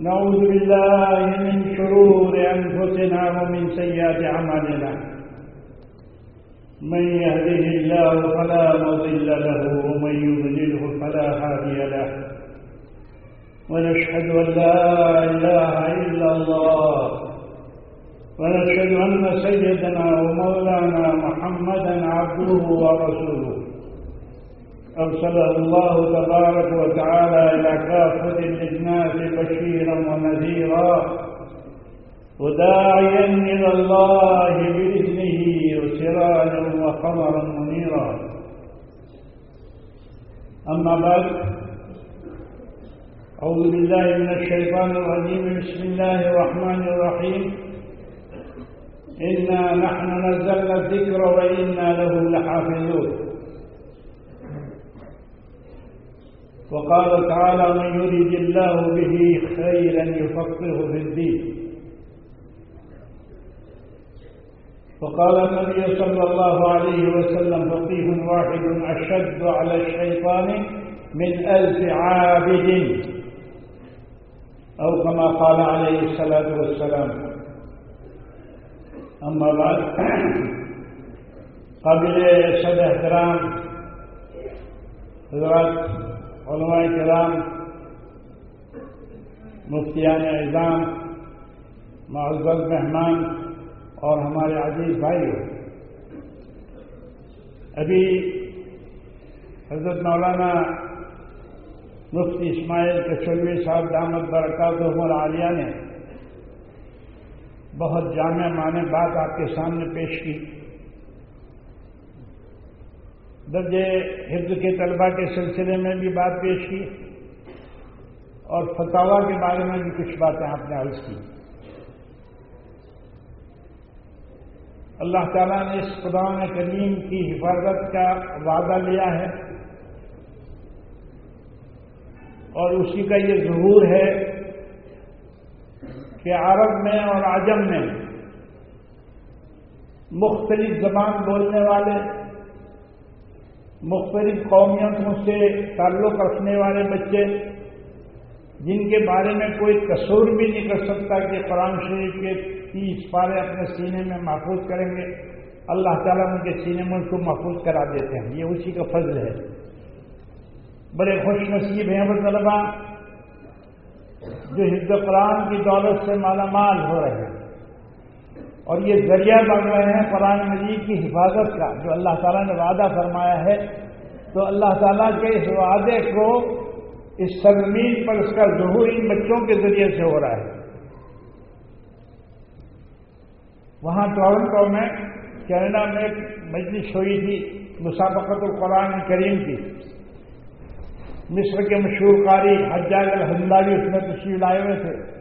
نعوذ بالله من شرور أنفسنا ومن سيئات أعمالنا. من يهده الله فلا مضل له ومن يضلله فلا هادي له. ونشهد أن لا إله إلا الله. ونشهد أن سيدنا ومولانا محمدا عبده ورسوله. أرسله الله تبارك وتعالى إلى كافة الناس بشيرا ونذيرا وداعيا إلى الله بإذنه وسراجا وقمرا منيرا. أما بعد أعوذ بالله من الشيطان الرجيم بسم الله الرحمن الرحيم. إنا نحن نزلنا الذكر وإنا له لحافظون. وقال تعالى من يريد الله به خيرا يفقهه في الدين وقال النبي صلى الله عليه وسلم فقيه واحد أشد على الشيطان من ألف عابد أو كما قال عليه الصلاة والسلام. أما بعد قبل صد احترام حضرات علماء کرام، مفتیان اعظام معذر مہمان اور ہمارے عزیز بھائی۔ ابھی حضرت مولانا مفتی اسماعیل کچلوی صاحب دامد برکات عمر عالیہ نے بہت جامع معنی بات آپ کے سامنے پیش کی۔ درجے حفظ کے طلبہ کے سلسلے میں بھی بات پیش کی اور فتوا کے بارے میں بھی کچھ باتیں آپ نے عرض کی۔ اللہ تعالیٰ نے اس قرآن کریم کی حفاظت کا وعدہ لیا ہے اور اسی کا یہ ظہور ہے کہ عرب میں اور عجم میں مختلف زبان بولنے والے مختلف قومیتوں سے تعلق رکھنے والے بچے جن کے بارے میں کوئی قصور بھی نہیں کر سکتا کہ قرآن شریف کے تیس پارے اپنے سینے میں محفوظ کریں گے، اللہ تعالیٰ ان کے سینے میں ان کو محفوظ کرا دیتے ہیں۔ یہ اسی کا فضل ہے۔ بڑے خوش نصیب ہیں وہ طلبا جو حفظ قرآن کی دولت سے مالا مال ہو رہے ہیں۔ اور یہ ذریعہ بن رہے ہیں قرآن مجید کی حفاظت کا، جو اللہ تعالیٰ نے وعدہ فرمایا ہے۔ تو اللہ تعالیٰ کے اس وعدے کو اس سرزمین پر اس کا ظہور ان بچوں کے ذریعے سے ہو رہا ہے۔ وہاں ٹورنٹو میں کینیڈا میں ایک مجلس ہوئی تھی مسابقت القرآن کریم کی۔ مصر کے مشہور قاری حجاج الحمدالی اس میں تشریف لائے ہوئے تھے۔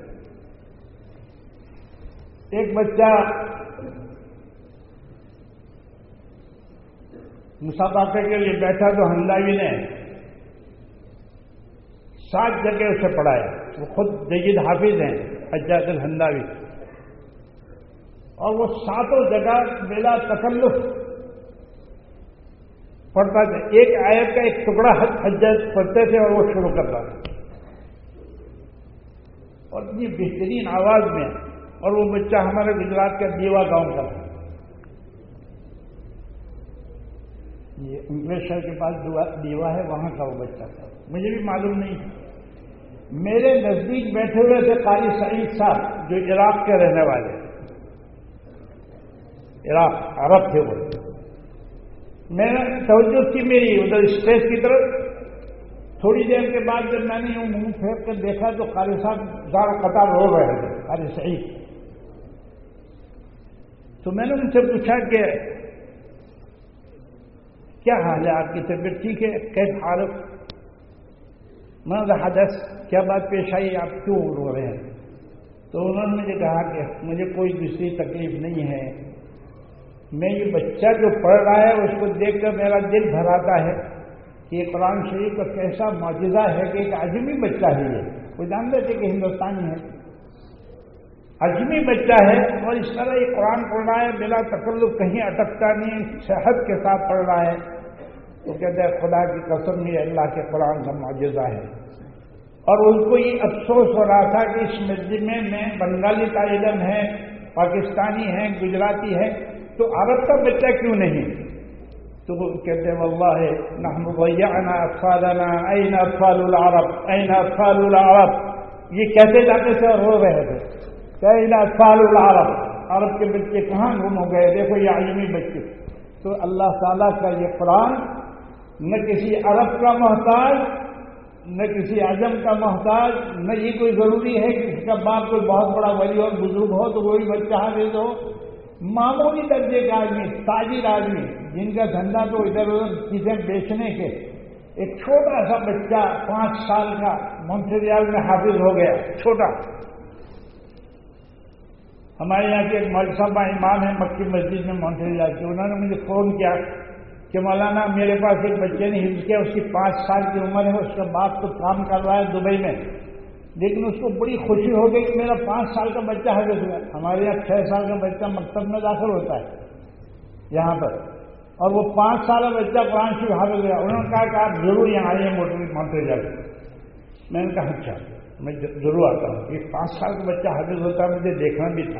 ایک بچہ مسابقے کے لیے بیٹھا تو ہنداوی نے سات جگہ اسے پڑھایا وہ خود جید حافظ ہیں حجاج الحمداوی اور وہ ساتوں جگہ بلا تکلف۔ پڑھتا تھا۔ ایک آیت کا ایک ٹکڑا حجت پڑھتے تھے اور وہ شروع کرتا تھا۔ اور اتنی بہترین آواز میں اور وہ بچہ ہمارے گجرات کا دیوا گاؤں کا تھا۔ یہ انگلیشر کے پاس دیوا ہے، وہاں کا وہ بچہ تھا۔ مجھے بھی معلوم نہیں تھا۔ میرے نزدیک بیٹھے ہوئے تھے قاری سعید صاحب، جو عراق کے رہنے والے۔ عراق، عرب تھے وہ۔ میں نے توجہ کی میری ادھر اسٹیج کی طرف۔ تھوڑی دیر کے بعد جب میں نے یوں منہ پھیر کر دیکھا تو قاری صاحب زیادہ قطار رو رہے تھے، قاری سعید۔ تو میں نے ان سے پوچھا کہ کیا حال ہے آپ کی طبیعت ٹھیک ہے؟ کیس حالت؟ میں حدث، کیا بات پیش آئی؟ آپ کیوں رو رہے ہیں؟ تو انہوں نے مجھے کہا کہ مجھے کوئی دوسری تکلیف نہیں ہے۔ میں یہ بچہ جو پڑھ رہا ہے، اس کو دیکھ کر میرا دل بھراتا ہے کہ یہ قرآن شریف کا کیسا معجزہ ہے کہ ایک عجمی بچہ ہے یہ۔ وہ جانتے تھے کہ ہندوستانی ہے؟ عجمی بچہ ہے اور اس طرح یہ قرآن پڑھ رہا ہے، بلا تکلف کہیں اٹکتا نہیں صحت کے ساتھ پڑھ رہا ہے۔ تو کہتے ہیں، خدا کی قسم یہ اللہ کے قرآن کا معجزہ ہے۔ اور ان کو یہ افسوس ہو رہا تھا کہ اس مسجد میں میں بنگالی طالب ہے، پاکستانی ہیں گجراتی ہے۔ تو عرب کا بچہ کیوں نہیں؟ تو وہ کہتے ہیں، واللہ، نحن ضیعنا اطفالنا، این اطفال العرب، این اطفال العرب۔ یہ کہتے جاتے تھے اور رو رہے تھے؟ کہ این اطفال العرب، عرب کے بچے کہاں گم ہو گئے؟ دیکھو یہ عالمی بچے۔ تو اللہ تعالیٰ کا یہ قرآن نہ کسی عرب کا محتاج، نہ کسی اعظم کا محتاج، نہ یہ کوئی ضروری ہے کہ اس کا باپ کوئی بہت بڑا ولی اور بزرگ ہو تو وہی بچہ ہاں حافظ ہو معمولی درجے کا آدمی، تاجر آدمی، جن کا دھندا تو ادھر ادھر چیزیں بیچنے کے ایک چھوٹا سا بچہ پانچ سال کا مونٹریال میں حافظ ہو گیا، چھوٹا۔ ہمارے یہاں کے ایک ملصبہ امام ہے مکی مسجد میں مونٹریال کے انہوں نے مجھے فون کیا کہ مولانا، میرے پاس ایک بچے نے حفظ کیا، اس کی پانچ سال کی عمر ہے، اس کا باپ تو کام کر رہا ہے دبئی میں۔ لیکن اس کو بڑی خوشی ہو گئی کہ میرا پانچ سال کا بچہ حضرت ہوا۔ ہمارے یہاں چھ سال کا بچہ مکتب میں داخل ہوتا ہے، یہاں پر۔ اور وہ پانچ سال کا بچہ قرآن شریف حاضر گیا انہوں نے کہا کہ آپ ضرور یہاں آئیے موٹر مانتے جا میں نے کہا اچھا۔ میں ضرور آتا ہوں۔ یہ پانچ سال کا بچہ حاضر ہوتا ہے، مجھے دیکھنا بھی تھا۔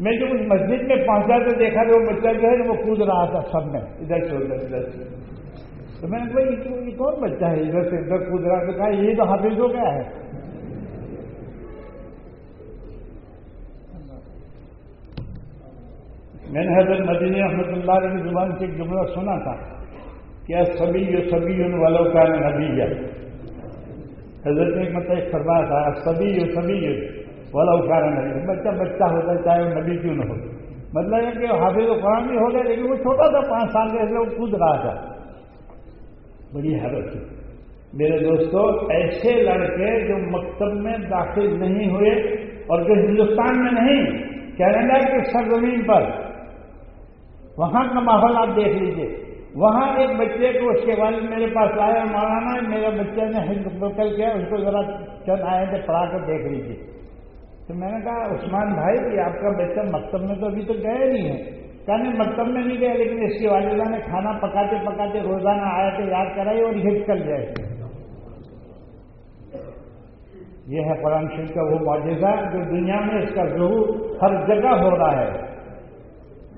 میں جب اس مسجد میں پہنچا تو دیکھا کہ وہ بچہ جو ہے وہ کود رہا تھا سب میں، ادھر سے، ادھر ادھر سے۔ تو میں نے کہا، یہ کون بچہ ہے؟ ادھر سے، ادھر کود رہا تو کہا، یہ تو حافظ ہو گیا ہے۔ میں نے حضرت مدینہ رحمۃ اللہ علیہ کی زبان سے ایک جملہ سنا تھا کیا سبھی جو سبھی ان والوں کا نبی ہے حضرت نے مطلب ایک فرمایا تھا سبھی جو سبھی جو والا کا نبی بچہ بچہ ہوتا ہے، چاہے وہ نبی کیوں نہ ہو۔ مطلب ہے کہ حافظ و قرآن بھی ہو گیا لیکن وہ چھوٹا تھا، پانچ سال کے وہ کود رہا تھا۔ بڑی حیرت تھی۔ میرے دوستو، ایسے لڑکے جو مکتب میں داخل نہیں ہوئے اور جو ہندوستان میں نہیں، کینیڈا کی سرزمین پر۔ وہاں کا ماحول آپ دیکھ لیجیے۔ وہاں ایک بچے کو اس کے والد میرے پاس آئے اور مولانا میرے بچے نے ہندوستان کیا اس کو ذرا چند آئے تھے پڑھا کر دیکھ لیجیے۔ تو میں نے کہا، عثمان بھائی کہ آپ کا بچہ مکتب میں تو ابھی تو گئے نہیں ہے کہنے مکتب میں نہیں گئے، لیکن اس کی والدہ نے کھانا پکاتے پکاتے روزانہ آیا تو یاد کرائی اور ہٹ کر جائے یہ ہے قرآن شریف کا وہ معجزہ جو دنیا میں اس کا ظہور ہر جگہ ہو رہا ہے۔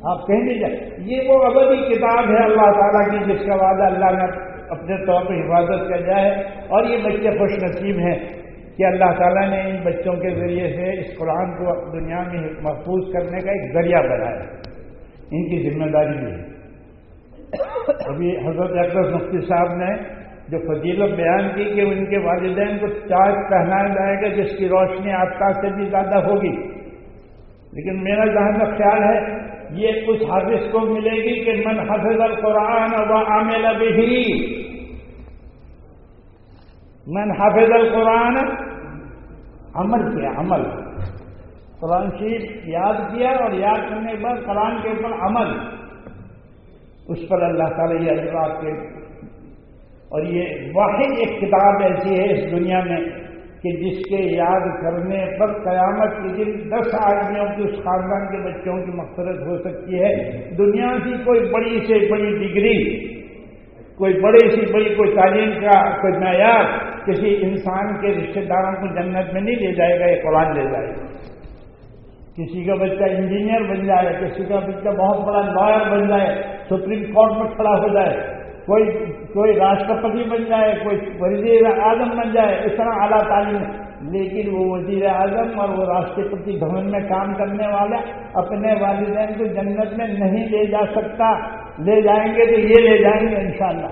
آپ کہیں نہیں جائیں۔ یہ وہ ابدی کتاب ہے اللہ تعالیٰ کی جس کا وعدہ اللہ نے اپنے طور پہ حفاظت کر جائے۔ اور یہ بچے خوش نصیب ہیں کہ اللہ تعالیٰ نے ان بچوں کے ذریعے سے اس قرآن کو دنیا میں محفوظ کرنے کا ایک ذریعہ بنایا۔ ان کی ذمہ داری بھی ہے۔ ابھی حضرت اکبر مفتی صاحب نے جو فضیلت بیان کی کہ ان کے والدین کو چارج پہنایا جائے گا، جس کی روشنی آفتہ سے بھی زیادہ ہوگی۔ لیکن میرا ذہن کا خیال ہے یہ اس حافظ کو ملے گی کہ من حفظ القرآن و عامل بھی من حفظ القرآن، عمل کیا؟ عمل. قرآن شریف یاد کیا اور یاد کرنے کے بعد قرآن کے اوپر عمل. اس پر اللہ تعالیٰ یہ اجرات کے اور یہ واحد ایک کتاب ایسی ہے اس دنیا میں کہ جس کے یاد کرنے پر قیامت کے دن دس آدمیوں کی اس خاندان کے بچوں کی مقصد ہو سکتی ہے۔ دنیا کی کوئی بڑی سے بڑی ڈگری، کوئی بڑی سی بڑی کوئی تعلیم کا کوئی معیار کسی انسان کے رشتے داروں کو جنت میں نہیں لے جائے گا یہ قرآن لے جائے گا۔ کسی کا بچہ انجینئر بن جائے، کسی کا بچہ بہت بڑا لائر بن جائے، سپریم کورٹ میں کھڑا ہو جائے۔ کوئی کوئی راشٹرپتی بن جائے، کوئی وزیر اعظم بن جائے، اس طرح اعلیٰ تعلیم۔ لیکن وہ وزیر اعظم اور وہ راشٹرپتی بھون میں کام کرنے والا اپنے والدین کو جنت میں نہیں لے جا سکتا۔ لے جائیں گے تو یہ لے جائیں گے انشاءاللہ۔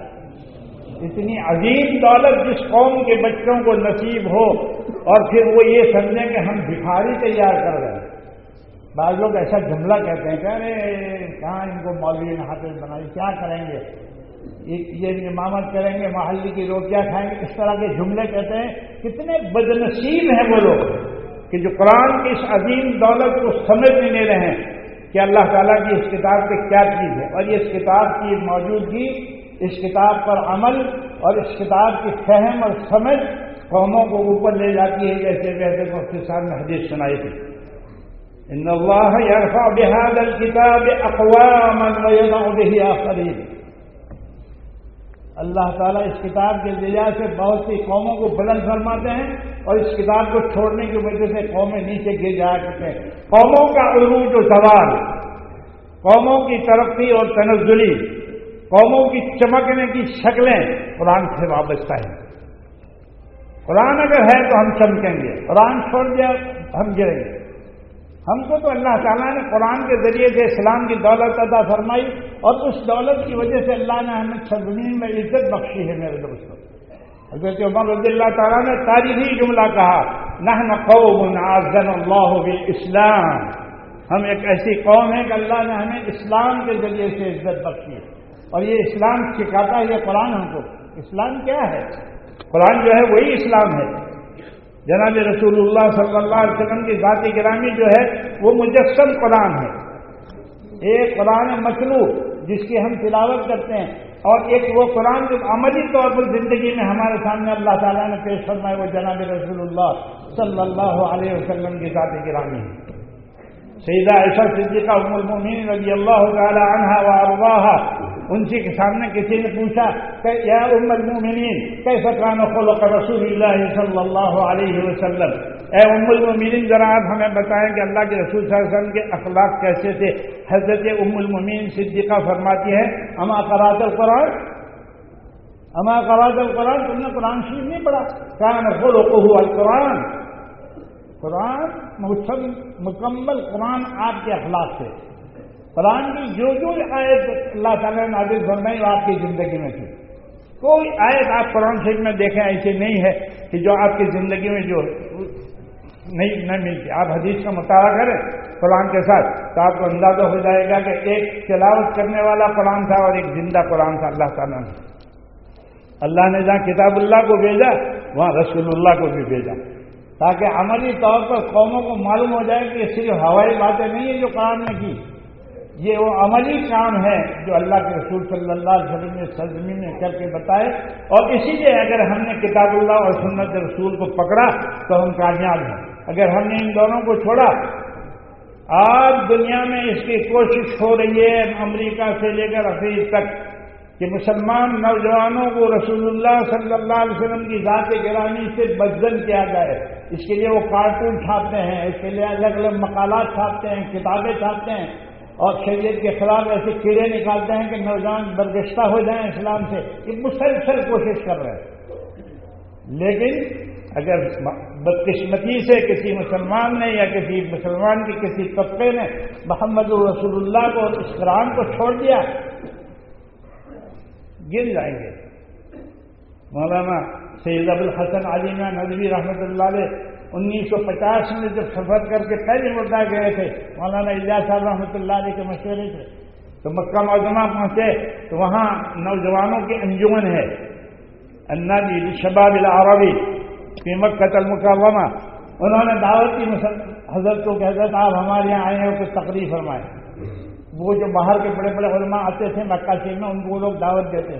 اتنی عظیم دولت جس قوم کے بچوں کو نصیب ہو۔ اور پھر وہ یہ سمجھیں کہ ہم بھکاری تیار کر رہے ہیں۔ بعض لوگ ایسا جملہ کہتے ہیں کہ ارے، کہاں ان کو مولوی حافظ بنائی؟ کیا کریں گے؟ یہ امامت کریں گے محلی کی روٹیاں کھائیں گے۔ اس طرح کے جملے کہتے ہیں، کتنے بدنصیب ہیں وہ لوگ کہ جو قرآن کی اس عظیم دولت کو سمجھ نہیں رہے ہیں کہ اللہ تعالیٰ کی اس کتاب پہ کیا چیز ہے۔ اور یہ اس کتاب کی موجودگی، اس کتاب پر عمل اور اس کتاب کی فہم اور سمجھ قوموں کو اوپر لے جاتی ہے، جیسے ویسے مفتی صاحب نے حدیث سنائی تھی۔ ان اللہ یرفع بهذا الكتاب اقواما ويضع به آخرین۔ اللہ تعالیٰ اس کتاب کے ذریعہ سے بہت سی قوموں کو بلند فرماتے ہیں اور اس کتاب کو چھوڑنے کی وجہ سے قومیں نیچے گر جایا کرتے ہیں۔ قوموں کا عروج و سوال، قوموں کی ترقی اور تنزلی، قوموں کی چمکنے کی شکلیں قرآن سے وابستہ ہیں۔ قرآن اگر ہے تو ہم چمکیں گے، قرآن چھوڑ دیا ہم گریں گے۔ ہم کو تو اللہ تعالیٰ نے قرآن کے ذریعے سے اسلام کی دولت ادا فرمائی اور اس دولت کی وجہ سے اللہ نے ہمیں سرزمین میں عزت بخشی ہے میرے دوستوں۔ حضرت عمر رضی اللہ تعالیٰ نے تاریخی جملہ کہا نہ قوم آزن اللہ اسلام ہم ایک ایسی قوم ہے کہ اللہ نے ہمیں اسلام کے ذریعے سے عزت بخشی ہے۔ اور یہ اسلام سکھاتا ہے، یہ قرآن ہم کو۔ اسلام کیا ہے؟ قرآن جو ہے وہی اسلام ہے۔ جناب رسول اللہ صلی اللہ علیہ وسلم کی ذاتی گرامی جو ہے، وہ مجسم قرآن ہے۔ ایک قرآن مطلوب جس کی ہم تلاوت کرتے ہیں اور ایک وہ قرآن جو عملی طور پر زندگی میں ہمارے سامنے اللہ تعالیٰ نے پیش فرمائے وہ جناب رسول اللہ صلی اللہ علیہ وسلم کی ذاتی گرامی ہے۔ سیدہ عشا صدیقہ ام المومین رضی اللہ تعالی عنہ و ان کے سامنے کسی نے پوچھا کہ یا ام المومنین کیسا کان خلق رسول اللہ صلی اللہ علیہ وسلم؟ اے ام المومنین ذرا آپ ہمیں بتائیں کہ اللہ کے رسول صلی اللہ علیہ وسلم کے اخلاق کیسے تھے؟ حضرت ام المومنین صدیقہ فرماتی ہے اما قرات القرآن؟ اما قرات القرآن؟ تم نے قرآن شریف نہیں پڑھا؟ کان خلقہ القرآن۔ قرآن مکمل قرآن آپ کے اخلاق سے۔ قرآن کی جو جو آیت اللہ تعالیٰ نے نازل فرمائی وہ آپ کی زندگی میں تھی۔ کوئی آیت آپ قرآن شریف میں دیکھیں ایسی نہیں ہے کہ جو آپ کی زندگی میں جو نہیں نہ ملتی۔ آپ حدیث کا مطالعہ کریں قرآن کے ساتھ تو آپ کو اندازہ ہو جائے گا کہ ایک تلاوت کرنے والا قرآن تھا اور ایک زندہ قرآن تھا اللہ تعالیٰ نے۔ اللہ نے جہاں کتاب اللہ کو بھیجا، وہاں رسول اللہ کو بھی بھیجا۔ تاکہ عملی طور پر قوموں کو معلوم ہو جائے کہ یہ صرف ہوائی باتیں نہیں ہیں جو قرآن نے کی۔ یہ وہ عملی کام ہے جو اللہ کے رسول صلی اللہ علیہ وسلم نے سرزمین میں کر کے بتائے۔ اور اسی لیے اگر ہم نے کتاب اللہ اور سنت رسول کو پکڑا تو ہم کامیاب ہیں۔ اگر ہم نے ان دونوں کو چھوڑا، آج دنیا میں اس کی کوشش ہو رہی ہے امریکہ سے لے کر افریق تک کہ مسلمان نوجوانوں کو رسول اللہ صلی اللہ علیہ وسلم کی ذات گرانی سے بدزن کیا جائے۔ اس کے لیے وہ کارٹون چھاپتے ہیں، اس کے لیے الگ الگ مقالات چھاپتے ہیں، کتابیں چھاپتے ہیں۔ اور شریعت کے خلاف ایسے کیڑے نکالتے ہیں کہ نوجوان برگشتہ ہو جائیں اسلام سے۔ یہ مسلسل کوشش کر رہے ہیں۔ لیکن اگر بدقسمتی سے کسی مسلمان نے یا کسی مسلمان کے کسی طبقے نے محمد رسول اللہ کو اس قرآن کو چھوڑ دیا، گر جائیں گے۔ مولانا سید ابوالحسن علیمہ ندوی رحمۃ اللہ علیہ انیس سو پچاس میں جب سفر کر کے پہلے مدعا گئے تھے، مولانا اللہ صاحب رحمۃ اللہ علیہ کے مشورے سے، تو مکہ معظمہ پہنچے، تو وہاں نوجوانوں کی انجمن ہے انا جی شباب العربی قیمت قتل مقامہ انہوں نے دعوت کی حضرت کو کہ حضرت آپ ہمارے یہاں آئے ہیں کچھ تقریب فرمائے وہ جو باہر کے بڑے بڑے علماء آتے تھے مکہ شریف میں ان کو وہ لوگ دعوت دیتے۔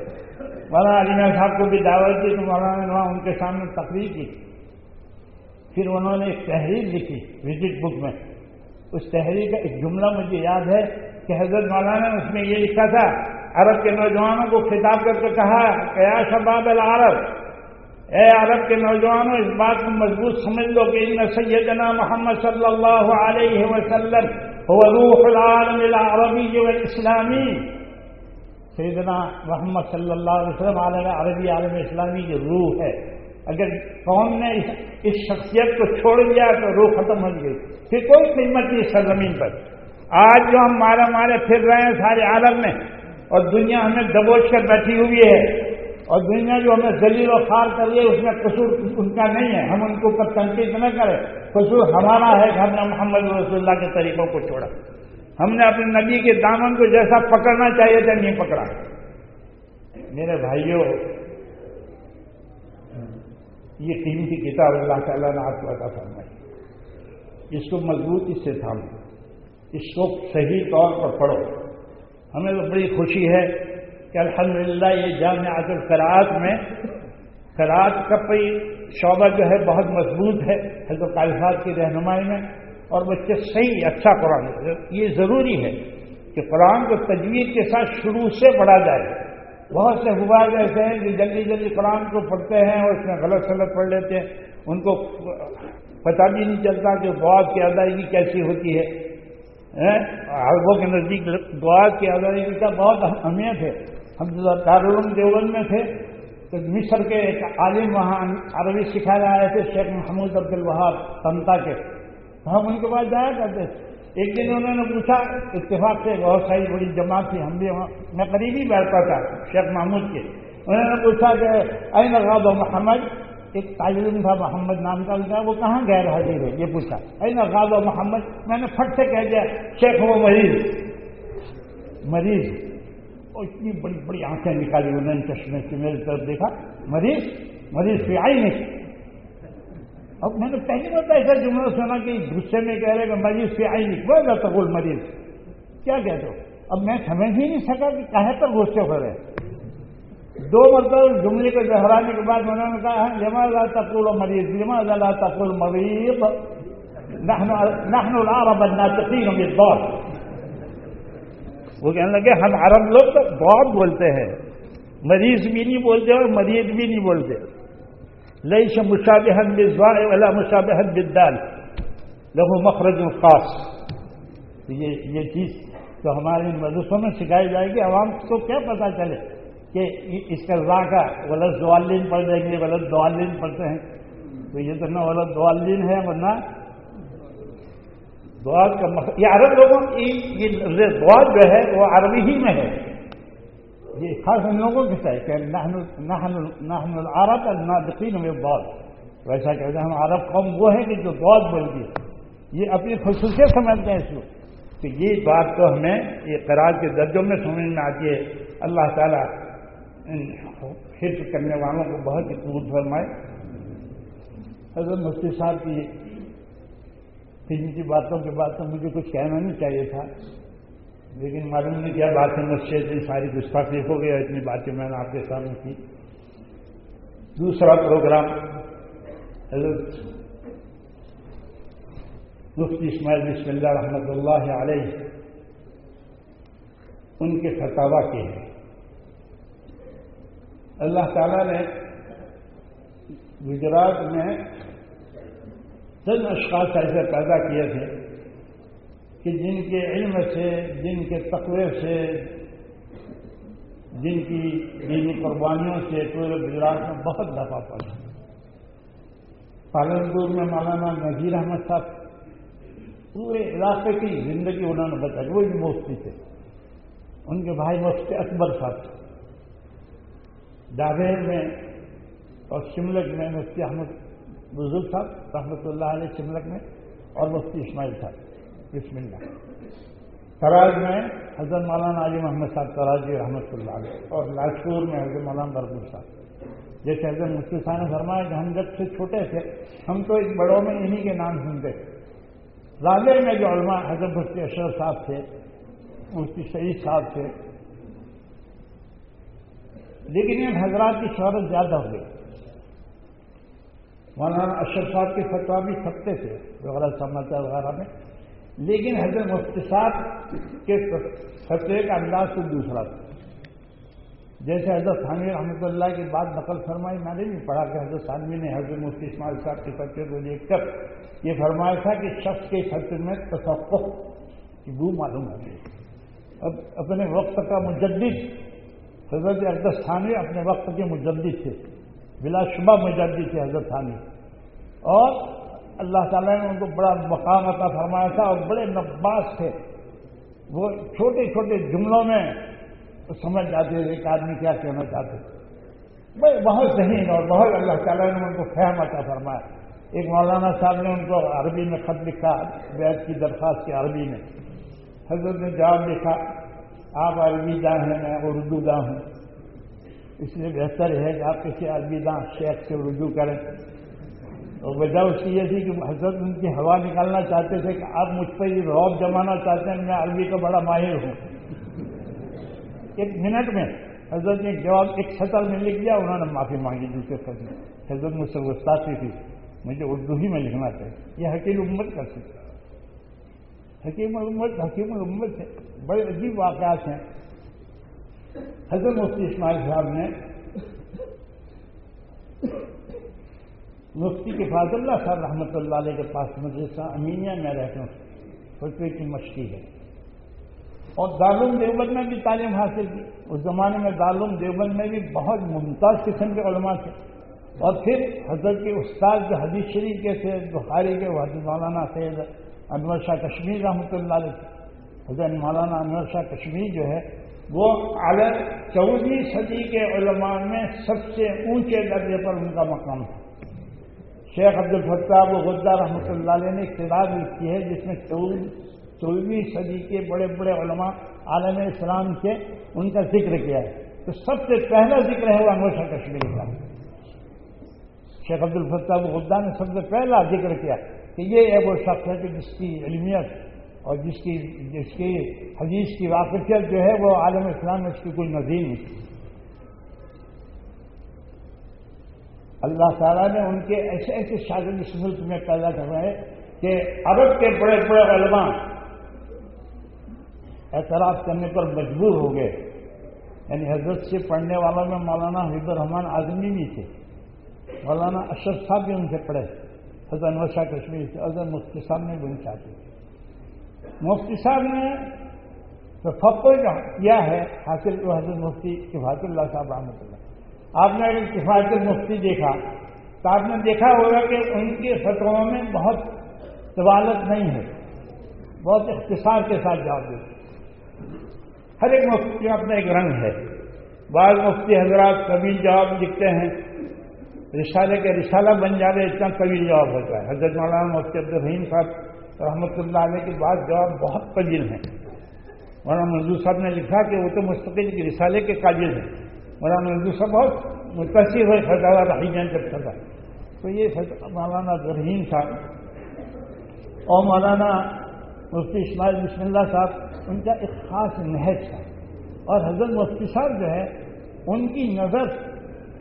مولانا علیمہ صاحب کو بھی دعوت دی، تو مولانا نے وہاں ان کے سامنے تقریر کی۔ پھر انہوں نے ایک تحریر لکھی وزٹ بک میں۔ اس تحریر کا ایک جملہ مجھے یاد ہے کہ حضرت مولانا نے اس میں یہ لکھا تھا، عرب کے نوجوانوں کو خطاب کر کے کہا کہ یا شباب العرب، اے عرب کے نوجوانوں، اس بات کو مضبوط سمجھ لو کہ ان سیدنا محمد صلی اللہ علیہ وسلم روح العالم العربی والاسلامی سیدنا محمد صلی اللہ علیہ وسلم عالم عربی، عالم اسلامی کی روح ہے۔ اگر قوم نے اس شخصیت کو چھوڑ دیا تو روح ختم ہو گئی۔ پھر کوئی قیمت نہیں سرزمین پر۔ آج جو ہم مارے مارے پھر رہے ہیں سارے عالم میں، اور دنیا ہمیں دبوچ کر بیٹھی ہوئی ہے، اور دنیا جو ہمیں دلیل و خار کر رہی ہے، اس میں قصور ان کا نہیں ہے۔ ہم ان کو اوپر تنقید نہ کریں۔ قصور ہمارا ہے کہ ہم نے محمد رسول اللہ کے طریقوں کو چھوڑا۔ ہم نے اپنے نبی کے دامن کو جیسا پکڑنا چاہیے تھا، نہیں پکڑا۔ میرے بھائیوں یہ قیمتی کتاب اللہ تعالیٰ نے آپ کو عطا فرمائی۔ اس کو مضبوطی سے تھامو۔ اس کو صحیح طور پر پڑھو۔ ہمیں تو بڑی خوشی ہے کہ الحمدللہ یہ جامع عقل کراط میں کراط کا کوئی شعبہ جو ہے بہت مضبوط ہے حضرت تعلیمات کی رہنمائی میں، اور بچے صحیح اچھا قرآن یہ ضروری ہے کہ قرآن کو تجویز کے ساتھ شروع سے پڑھا جائے۔ بہت سے ہوا ایسے ہیں کہ جلدی جلدی قرآن کو پڑھتے ہیں اور اس میں غلط سلط پڑھ لیتے ہیں۔ ان کو پتہ بھی نہیں چلتا کہ بہت کی ادائیگی کیسی ہوتی ہے۔ عربوں کے نزدیک دعا کی ادائیگی کا بہت اہمیت ہے۔ ہم دارالعلوم دیوبند میں تھے۔ تو مصر کے ایک عالم وہاں عربی سکھانے آئے تھے، شیخ محمود عبد الوہاب تنتا کے۔ تو ہم ان کے پاس جایا کرتے تھے۔ ایک دن انہوں نے پوچھا، اتفاق سے بہت ساری بڑی جماعت تھی، ہم بھی وہاں، میں قریبی بیٹھتا تھا شیخ محمود کے۔ انہوں نے پوچھا کہ این غاب محمد؟ ایک تعلیم تھا، محمد نام کا ان وہ کہاں غیر حاضر ہے؟ یہ پوچھا اے نا غاب محمد؟ میں نے پھٹ سے کہہ دیا، شیخ وہ مریض. مریض؟ اور اتنی بڑی بڑی آنکھیں نکالی انہوں نے، چشمے سے میری طرف دیکھا، مریض؟ مریض پہ آئی نہیں. اب میں نے پہلی بار ایسا جملہ سنا کہ غصے میں کہہ رہے کہ مریض پہ آئی نہیں۔ وہ جاتا بول مریض کیا کہتے ہو؟ اب میں سمجھ ہی نہیں سکا کہ کہاں پر غصے ہو رہے دو مرتبہ جملے کو دہرانے کے بعد انہوں نے کہا ہاں، جما اللہ تقول مریض جما اللہ تقول مریض نحن العرب الناطقین بالضاد۔ وہ کہنے لگے، ہم عرب لوگ تو بہت بولتے ہیں۔ مریض بھی نہیں بولتے اور مریض بھی نہیں بولتے۔ ليس مشابها بالزاء ولا مشابها بالدال له مخرج خاص. یہ چیز تو ہمارے مدرسوں میں سکھائی جائے گی. عوام کو کیا پتا چلے کہ اس کا کا غلط دوالین پڑھ دیں گے غلط دوالین پڑھتے ہیں. تو یہ تو نہ غلط دوالین ہے ورنہ دعا کا یہ عرب لوگوں کی یہ دعا جو ہے وہ عربی ہی میں ہے. جی، خاص ان لوگوں کے ساتھ کہ نحن العرب النادقین میں بہت ویسا کہتے ہیں ہم عرب قوم وہ ہے کہ جو بہت بولتی ہے یہ اپنی خصوصیت سمجھتے ہیں اس کو۔ تو یہ بات تو ہمیں یہ کے درجوں میں سمجھ میں آتی ہے۔ اللہ تعالیٰ حفظ کرنے والوں کو بہت ہی قبول فرمائے۔ حضرت مفتی صاحب کی کسی کی باتوں کے بعد تو مجھے کچھ کہنا نہیں چاہیے تھا۔ لیکن معلوم نہیں کیا بات ہے مجھ سے ساری گستاخی ہو گیا اتنی باتیں میں نے آپ کے سامنے کی۔ دوسرا پروگرام حضرت مفتی اسماعیل بسم اللہ رحمۃ اللہ علیہ ان کے فتوا کے ہیں۔ اللہ تعالیٰ نے گجرات میں چند اشخاص ایسے پیدا کیے تھے کہ جن کے علم سے، جن کے تقوی سے، جن کی دینی قربانیوں سے پورے گجرات میں بہت دفاع پڑا پالنپور میں مولانا نذیر احمد صاحب، پورے علاقے کی زندگی انہوں نے بتائی۔ وہ بھی مفتی تھے۔ ان کے بھائی مفتی اکبر صاحب تھے۔ ڈابیر میں اور شملک میں مفتی احمد بزرگ صاحب رحمۃ اللہ علیہ شملک میں، اور مفتی اسماعیل صاحب۔ بسم اللہ۔ تراج میں حضرت مولانا علی محمد صاحب تراجی رحمۃ اللہ علیہ اور لاجپور میں حضرت مولانا برپور صاحب۔ جیسے حضرت مفتی صاحب نے فرمایا کہ ہم جب سے چھوٹے تھے، ہم تو ایک بڑوں میں انہی کے نام سنتے تھے۔ رالے میں جو علماء حضرت مفتی اشرف صاحب تھے، مفتی شہید صاحب تھے، لیکن ان حضرات کی شہرت زیادہ ہو گئی۔ مولانا اشرف صاحب کے فتوا بھی سکتے تھے وغیرہ سماچار وغیرہ میں۔ لیکن حضرت مفتی صاحب کے فتوے کا انداز تو دوسرا تھا۔ جیسے حضرت ثانوی رحمۃ اللہ کی بات نقل فرمائی، میں نے نہیں پڑھا کہ حضرت ثانوی نے حضرت مفتی اسماعیل صاحب کے فتوے کو دیکھ کر یہ فرمایا تھا کہ شخص کے فتوے میں تصوف کی بو معلوم ہو گئی اب اپنے وقت کا مجدد، حضرت اقدس ثانوی اپنے وقت کے مجدد تھے، بلا شبہ مجدد تھے حضرت ثانوی اور اللہ تعالیٰ نے ان کو بڑا مقام عطا فرمایا تھا اور بڑے نباس تھے۔ وہ چھوٹے چھوٹے جملوں میں سمجھ جاتے تھے ایک آدمی کیا کہنا چاہتے بھائی بہت ذہین اور بہت اللہ تعالیٰ نے ان کو فہم عطا فرمایا۔ ایک مولانا صاحب نے ان کو عربی میں خط لکھا بیت کی درخواست کی عربی میں۔ حضرت نے جواب لکھا، آپ عربی داں ہیں، میں اردو داں ہوں۔ اس لیے بہتر ہے کہ آپ کسی عربی داں شیخ سے رجوع کریں۔ وجہ اس کی یہ تھی کہ حضرت ان کی ہوا نکالنا چاہتے تھے کہ آپ مجھ پہ یہ روب جمانا چاہتے ہیں، میں عربی کا بڑا ماہر ہوں۔ ایک منٹ میں حضرت نے جواب ایک سطر میں لکھ دیا، انہوں نے معافی مانگی دوسرے سطر میں حضرت مجھ سے وسطاتی تھی۔ مجھے اردو ہی میں لکھنا چاہیے یہ حکیم امت کر سکتا حکیم الامت حکیم الامت ہے بڑے عجیب واقعات ہیں۔ حضرت مفتی اسماعیل صاحب نے مفتی کے فاض اللہ صاحب رحمۃ اللہ علیہ کے پاس مدرسہ امینیا میں رہتے ہیں فتوے کی مشقی ہے۔ اور دارالعلوم دیوبند میں بھی تعلیم حاصل کی۔ اس زمانے میں دارالعلوم دیوبند میں بھی بہت ممتاز قسم کے علماء تھے۔ اور پھر حضرت کے استاد جو حدیث شریف کے تھے، بخاری کے، وہ حضرت مولانا سید انور شاہ کشمیر رحمۃ اللہ علیہ حضرت مولانا انور شاہ کشمیر جو ہے، وہ اعلی چودہویں صدی کے علماء میں سب سے اونچے درجے پر ان کا مقام تھا۔ شیخ عبد الفتح غدہ رحمۃ اللہ علیہ نے کتاب لکھی ہے، جس میں چودہویں صدی کے بڑے بڑے علماء عالم اسلام کے ان کا ذکر کیا ہے۔ تو سب سے پہلا ذکر ہے وہ انوشا کشمیری کا۔ شیخ عبد الفتح غدہ نے سب سے پہلا ذکر کیا کہ یہ ایک وہ شخص ہے کہ جس کی علمیت اور جس کی جس کی حدیث کی واقفیت جو ہے وہ عالم اسلام میں اس کی کوئی نظیر نہیں۔ اللہ تعالیٰ نے ان کے ایسے ایسے شاگرد اس ملک میں پیدا کر رہے کہ عرب کے بڑے بڑے علماء اعتراف کرنے پر مجبور ہو گئے۔ یعنی حضرت سے پڑھنے والوں میں مولانا حبیب الرحمان آدمی بھی تھے۔ مولانا اشرف صاحب بھی ان سے پڑھے۔ حضرت انور شاہ کشمیر سے، حضرت مفتی صاحب نے بھی ان چاہتے تھے مفتی صاحب نے تو کیا ہے، حاصل حضرت مفتی کفایت اللہ صاحب رحمۃ اللہ۔ آپ نے اگر کفایت مفتی دیکھا تو آپ نے دیکھا ہوگا کہ ان کے فتووں میں بہت طوالت نہیں ہے، بہت اختصار کے ساتھ جواب دیتے ہر ایک مفتی میں اپنا ایک رنگ ہے۔ بعض مفتی حضرات طویل جواب لکھتے ہیں، رسالے کے رسالہ بن جاتے اتنا طویل جواب ہوتا ہے۔ حضرت مولانا مفتی عبد الرحیم صاحب رحمۃ اللہ علیہ کے بعد جواب بہت طویل ہیں۔ مولانا منظور صاحب نے لکھا کہ وہ تو مستقل کے رسالے کے قابل ہیں۔ مولانا اردو سب بہت متاثر ہوئے فتح رحی جان جب تھا۔ تو یہ مولانا رحیم صاحب اور مولانا مفتی اسماعیل بسم اللہ صاحب، ان کا ایک خاص نہج تھا۔ اور حضرت مفتی صاحب جو ہے، ان کی نظر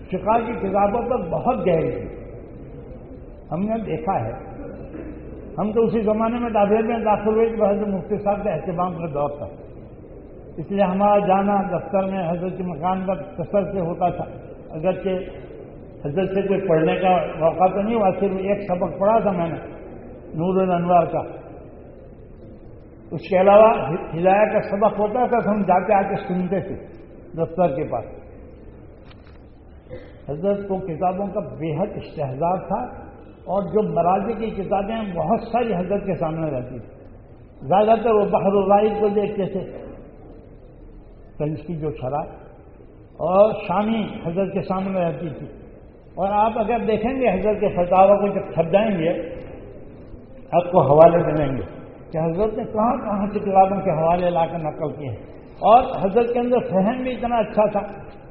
فقہ کی کتابوں پر بہت گہری تھی۔ ہم نے دیکھا ہے۔ ہم تو اسی زمانے میں داخلے میں داخل ہوئے حضرت مفتی صاحب کا اہتمام کا دور تھا۔ اس لیے ہمارا جانا دفتر میں حضرت کے مکان پر کثر سے ہوتا تھا۔ اگرچہ حضرت سے کوئی پڑھنے کا موقع تو نہیں ہوا، صرف ایک سبق پڑھا تھا میں نے، نور الانوار کا۔ اس کے علاوہ ہدایہ کا سبق ہوتا تھا تو ہم جاتے آ کے سنتے تھے دفتر کے پاس۔ حضرت کو کتابوں کا بے حد اشتہار تھا اور جو مراضی کی کتابیں بہت ساری حضرت کے سامنے رہتی تھی زیادہ تر وہ بحر الرائد کو دیکھتے تھے۔ کی جو شراب اور شامی حضرت کے سامنے رہتی تھی۔ اور آپ اگر دیکھیں گے حضرت کے فتوا کو جب تھپ جائیں گے، آپ کو حوالے ملیں گے کہ حضرت نے کہاں کہاں سے کتابوں کے حوالے لا کر نقل کیے ہیں۔ اور حضرت کے اندر فہم بھی اتنا اچھا تھا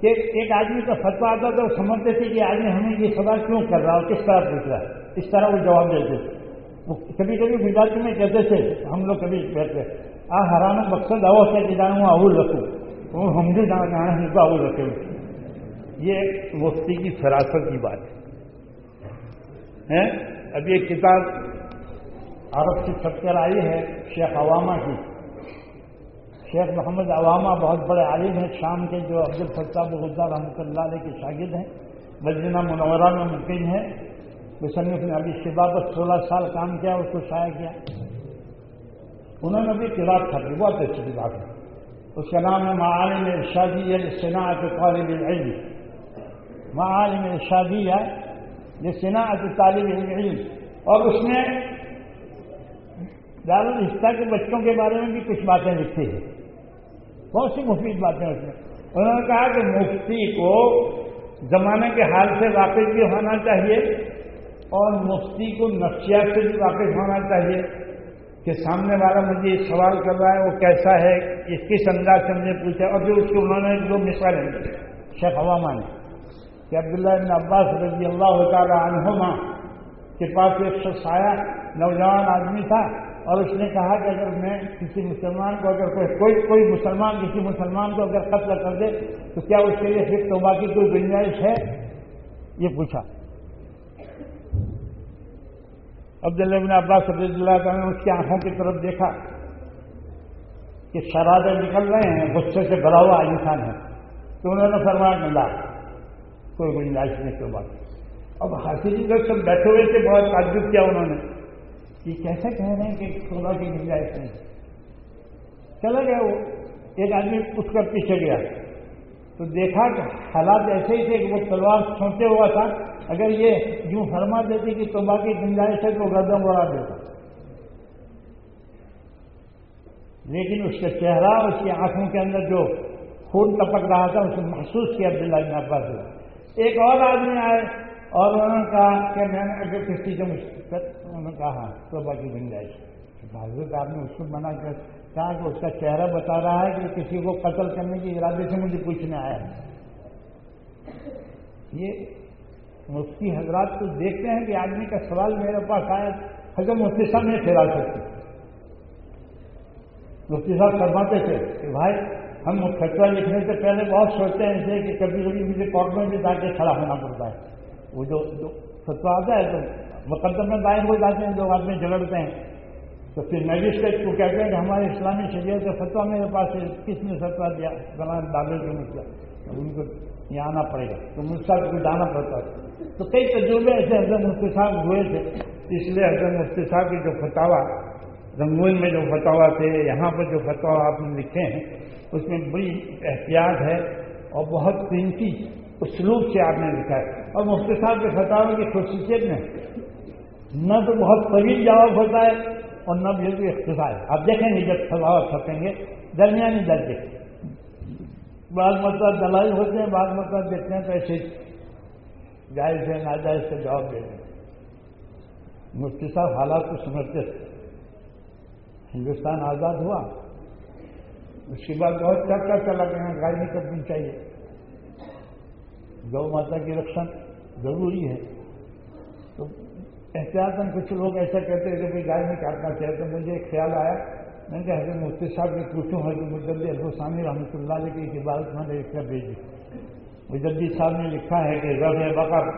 کہ ایک آدمی کا فتوا آتا تھا وہ سمجھتے تھے کہ آدمی ہمیں یہ سوال کیوں کر رہا اور کس طرح پوچھ رہا ہے؟ اس طرح وہ جواب دیتے تھے۔ وہ کبھی کبھی گزارتی میں کہتے تھے، ہم لوگ کبھی کہتے آ، حرام مقصد او سے جانوں اول رکھوں اور ہم بھی جانا ہے وہ رکھے ہوئے یہ مفتی کی فراست کی بات ہے۔ اب یہ کتاب عرب سے چھپ کر آئی ہے شیخ عوامہ کی۔ شیخ محمد عوامہ بہت بڑے عالم ہیں۔ شام کے جو عبد الفتح بغدہ رحمۃ اللہ علیہ کے شاگرد ہیں۔ مدینہ منورہ میں مقیم ہے مصنف نے ابھی شبا پر سولہ سال کام کیا اس کو شائع کیا۔ انہوں نے بھی کتاب چھپی بہت اچھی کتاب ہے۔ اس نام ہے معالم ارشادیہ صنعت طالب العلم. معالم ارشادیہ صنعت طالب العلم. اور اس میں دارالحصہ کے بچوں کے بارے میں بھی کچھ باتیں لکھی ہیں. بہت سی مفید باتیں اس میں. انہوں نے کہا کہ مفتی کو زمانے کے حال سے واقف بھی ہونا چاہیے اور مفتی کو نفسیات سے بھی واقف ہونا چاہیے. کہ سامنے والا مجھے سوال کر رہا ہے، وہ کیسا ہے؟ اس کس انداز سے مجھے پوچھا؟ اور پھر اس کو انہوں نے دو مثالیں شیخ عواما نے کہ عبداللہ ابن عباس رضی اللہ تعالی عنہما کے پاس ایک شخص آیا، نوجوان آدمی تھا، اور اس نے کہا کہ اگر میں کسی مسلمان کو، اگر کوئی کوئی کوئی مسلمان، کسی مسلمان کو اگر قتل کر دے، تو کیا اس کے لیے پھر توبہ کی کوئی گنجائش ہے؟ یہ پوچھا۔ عبداللہ بن عباس رضی اللہ تعالیٰ نے اس کی آنکھوں کی طرف دیکھا کہ شرابیں نکل رہے ہیں، غصے سے بھرا ہوا انسان ہے۔ تو انہوں نے فرمایا ملا کوئی گنجائش نہیں، کوئی بات اب حاصل جب سب بیٹھے ہوئے تھے، بہت تعجب کیا انہوں نے۔ کہ کیسے کہہ رہے ہیں کہ سولہ کی گنجائش نہیں۔ چلا گیا وہ۔ ایک آدمی اٹھ کر پیچھے گیا۔ تو دیکھا کہ حالات ایسے ہی تھے کہ وہ تلوار چھوٹے ہوا تھا، اگر یہ یوں فرما دیتی کہ توبہ کی گنجائش ہے تو گردم اڑا دیتا لیکن اس کا چہرہ، اس کی آنکھوں کے اندر جو خون ٹپک رہا تھا، اسے محسوس کیا عبداللہ بن عباس ایک اور آدمی آئے اور انہوں نے کہا کہ میں نے اگر کسی کے انہوں نے کہا ہاں، تو باقی گنجائش۔ حضرت آپ نے اس کو منع کہا کہ اس کا چہرہ بتا رہا ہے کہ کسی کو قتل کرنے کے ارادے سے مجھے پوچھنے آیا یہ مفتی حضرات کو دیکھتے ہیں کہ آدمی کا سوال میرے پاس آیا، حضرت مفتی صاحب نہیں پھیلا سکتے مفتی صاحب فرماتے تھے کہ بھائی، ہم فتوا لکھنے سے پہلے بہت سوچتے ہیں اسے کہ کبھی کبھی مجھے کورٹ میں بھی جا کے کھڑا ہونا پڑتا ہے۔ وہ جو فتوا آتا ہے تو مقدم میں دائر ہو جاتے ہیں دو آدمی جھگڑتے ہیں۔ تو پھر میجسٹریٹ کو کہتے ہیں کہ ہمارے اسلامی شریعت کا فتوا میرے پاس کس نے فتوا دیا؟ بنا ڈالے کے مسئلہ ان کو یہاں آنا پڑے گا۔ تو مجھ کو جانا پڑتا ہے۔ تو کئی تجربے ایسے حضرت مفتی صاحب ہوئے تھے۔ اس لیے حضرت مفتی صاحب کی جو فتوا رنگون میں جو فتوا تھے، یہاں پر جو فتوا آپ نے لکھے ہیں، اس میں بڑی احتیاط ہے اور بہت قیمتی اسلوب سے آپ نے لکھا ہے۔ اور مفتی صاحب کے فتح کی خصوصیت میں نہ تو بہت طویل جواب ہوتا ہے اور نہ بھی اختصار آپ دیکھیں گے جب فتوا چھپیں گے۔ درمیانی درجے بعض مطلب دلائی ہوتے ہیں، بعض مطلب دیکھتے ہیں تو ایسے جائز ہے ناجائز سے جواب دے دیں مفتی صاحب، حالات کو سمجھتے تھے ہندوستان آزاد ہوا۔ اس کے بعد بہت چرچا چلا کہ یہاں گائے نہیں کرنی چاہیے۔ گو ماتا کی رکشن ضروری ہے۔ احتیاط کچھ لوگ ایسا کہتے ہیں کہ گائے نہیں کاٹنا چاہیے تو مجھے ایک خیال آیا، میں نے کہا حضرت مفتی صاحب نے پوچھوں، حضرت مجدی الحسانی رحمۃ اللہ علیہ کی عبادت میں نے لکھ کر بھیجی۔ مجدی صاحب نے لکھا ہے کہ رب بقر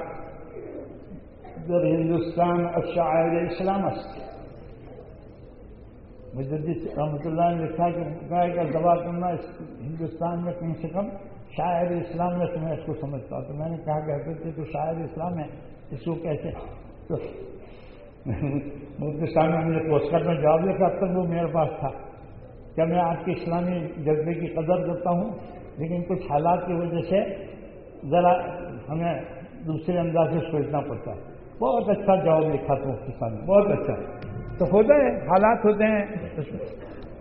در ہندوستان الشاعر اسلام است۔ مجدد رحمۃ اللہ نے لکھا کہ گائے کا دوا کرنا ہندوستان میں کم سے کم شاعر اسلام میں تمہیں اس کو سمجھتا ہوں۔ تو میں نے کہا کہ حضرت تو شاعر اسلام ہے، اس کو کیسے؟ تو مفتی صاحب نے مجھے پوسٹ کارڈ میں جواب لکھا اب تک وہ میرے پاس تھا۔ کیا میں آپ کے اسلامی جذبے کی قدر کرتا ہوں؟ لیکن کچھ حالات کی وجہ سے ذرا ہمیں دوسرے انداز سے سوچنا پڑتا۔ ہے بہت اچھا جواب لکھا تھا مفتی صاحب نے بہت اچھا۔ تو ہوتا ہے حالات ہوتے ہیں۔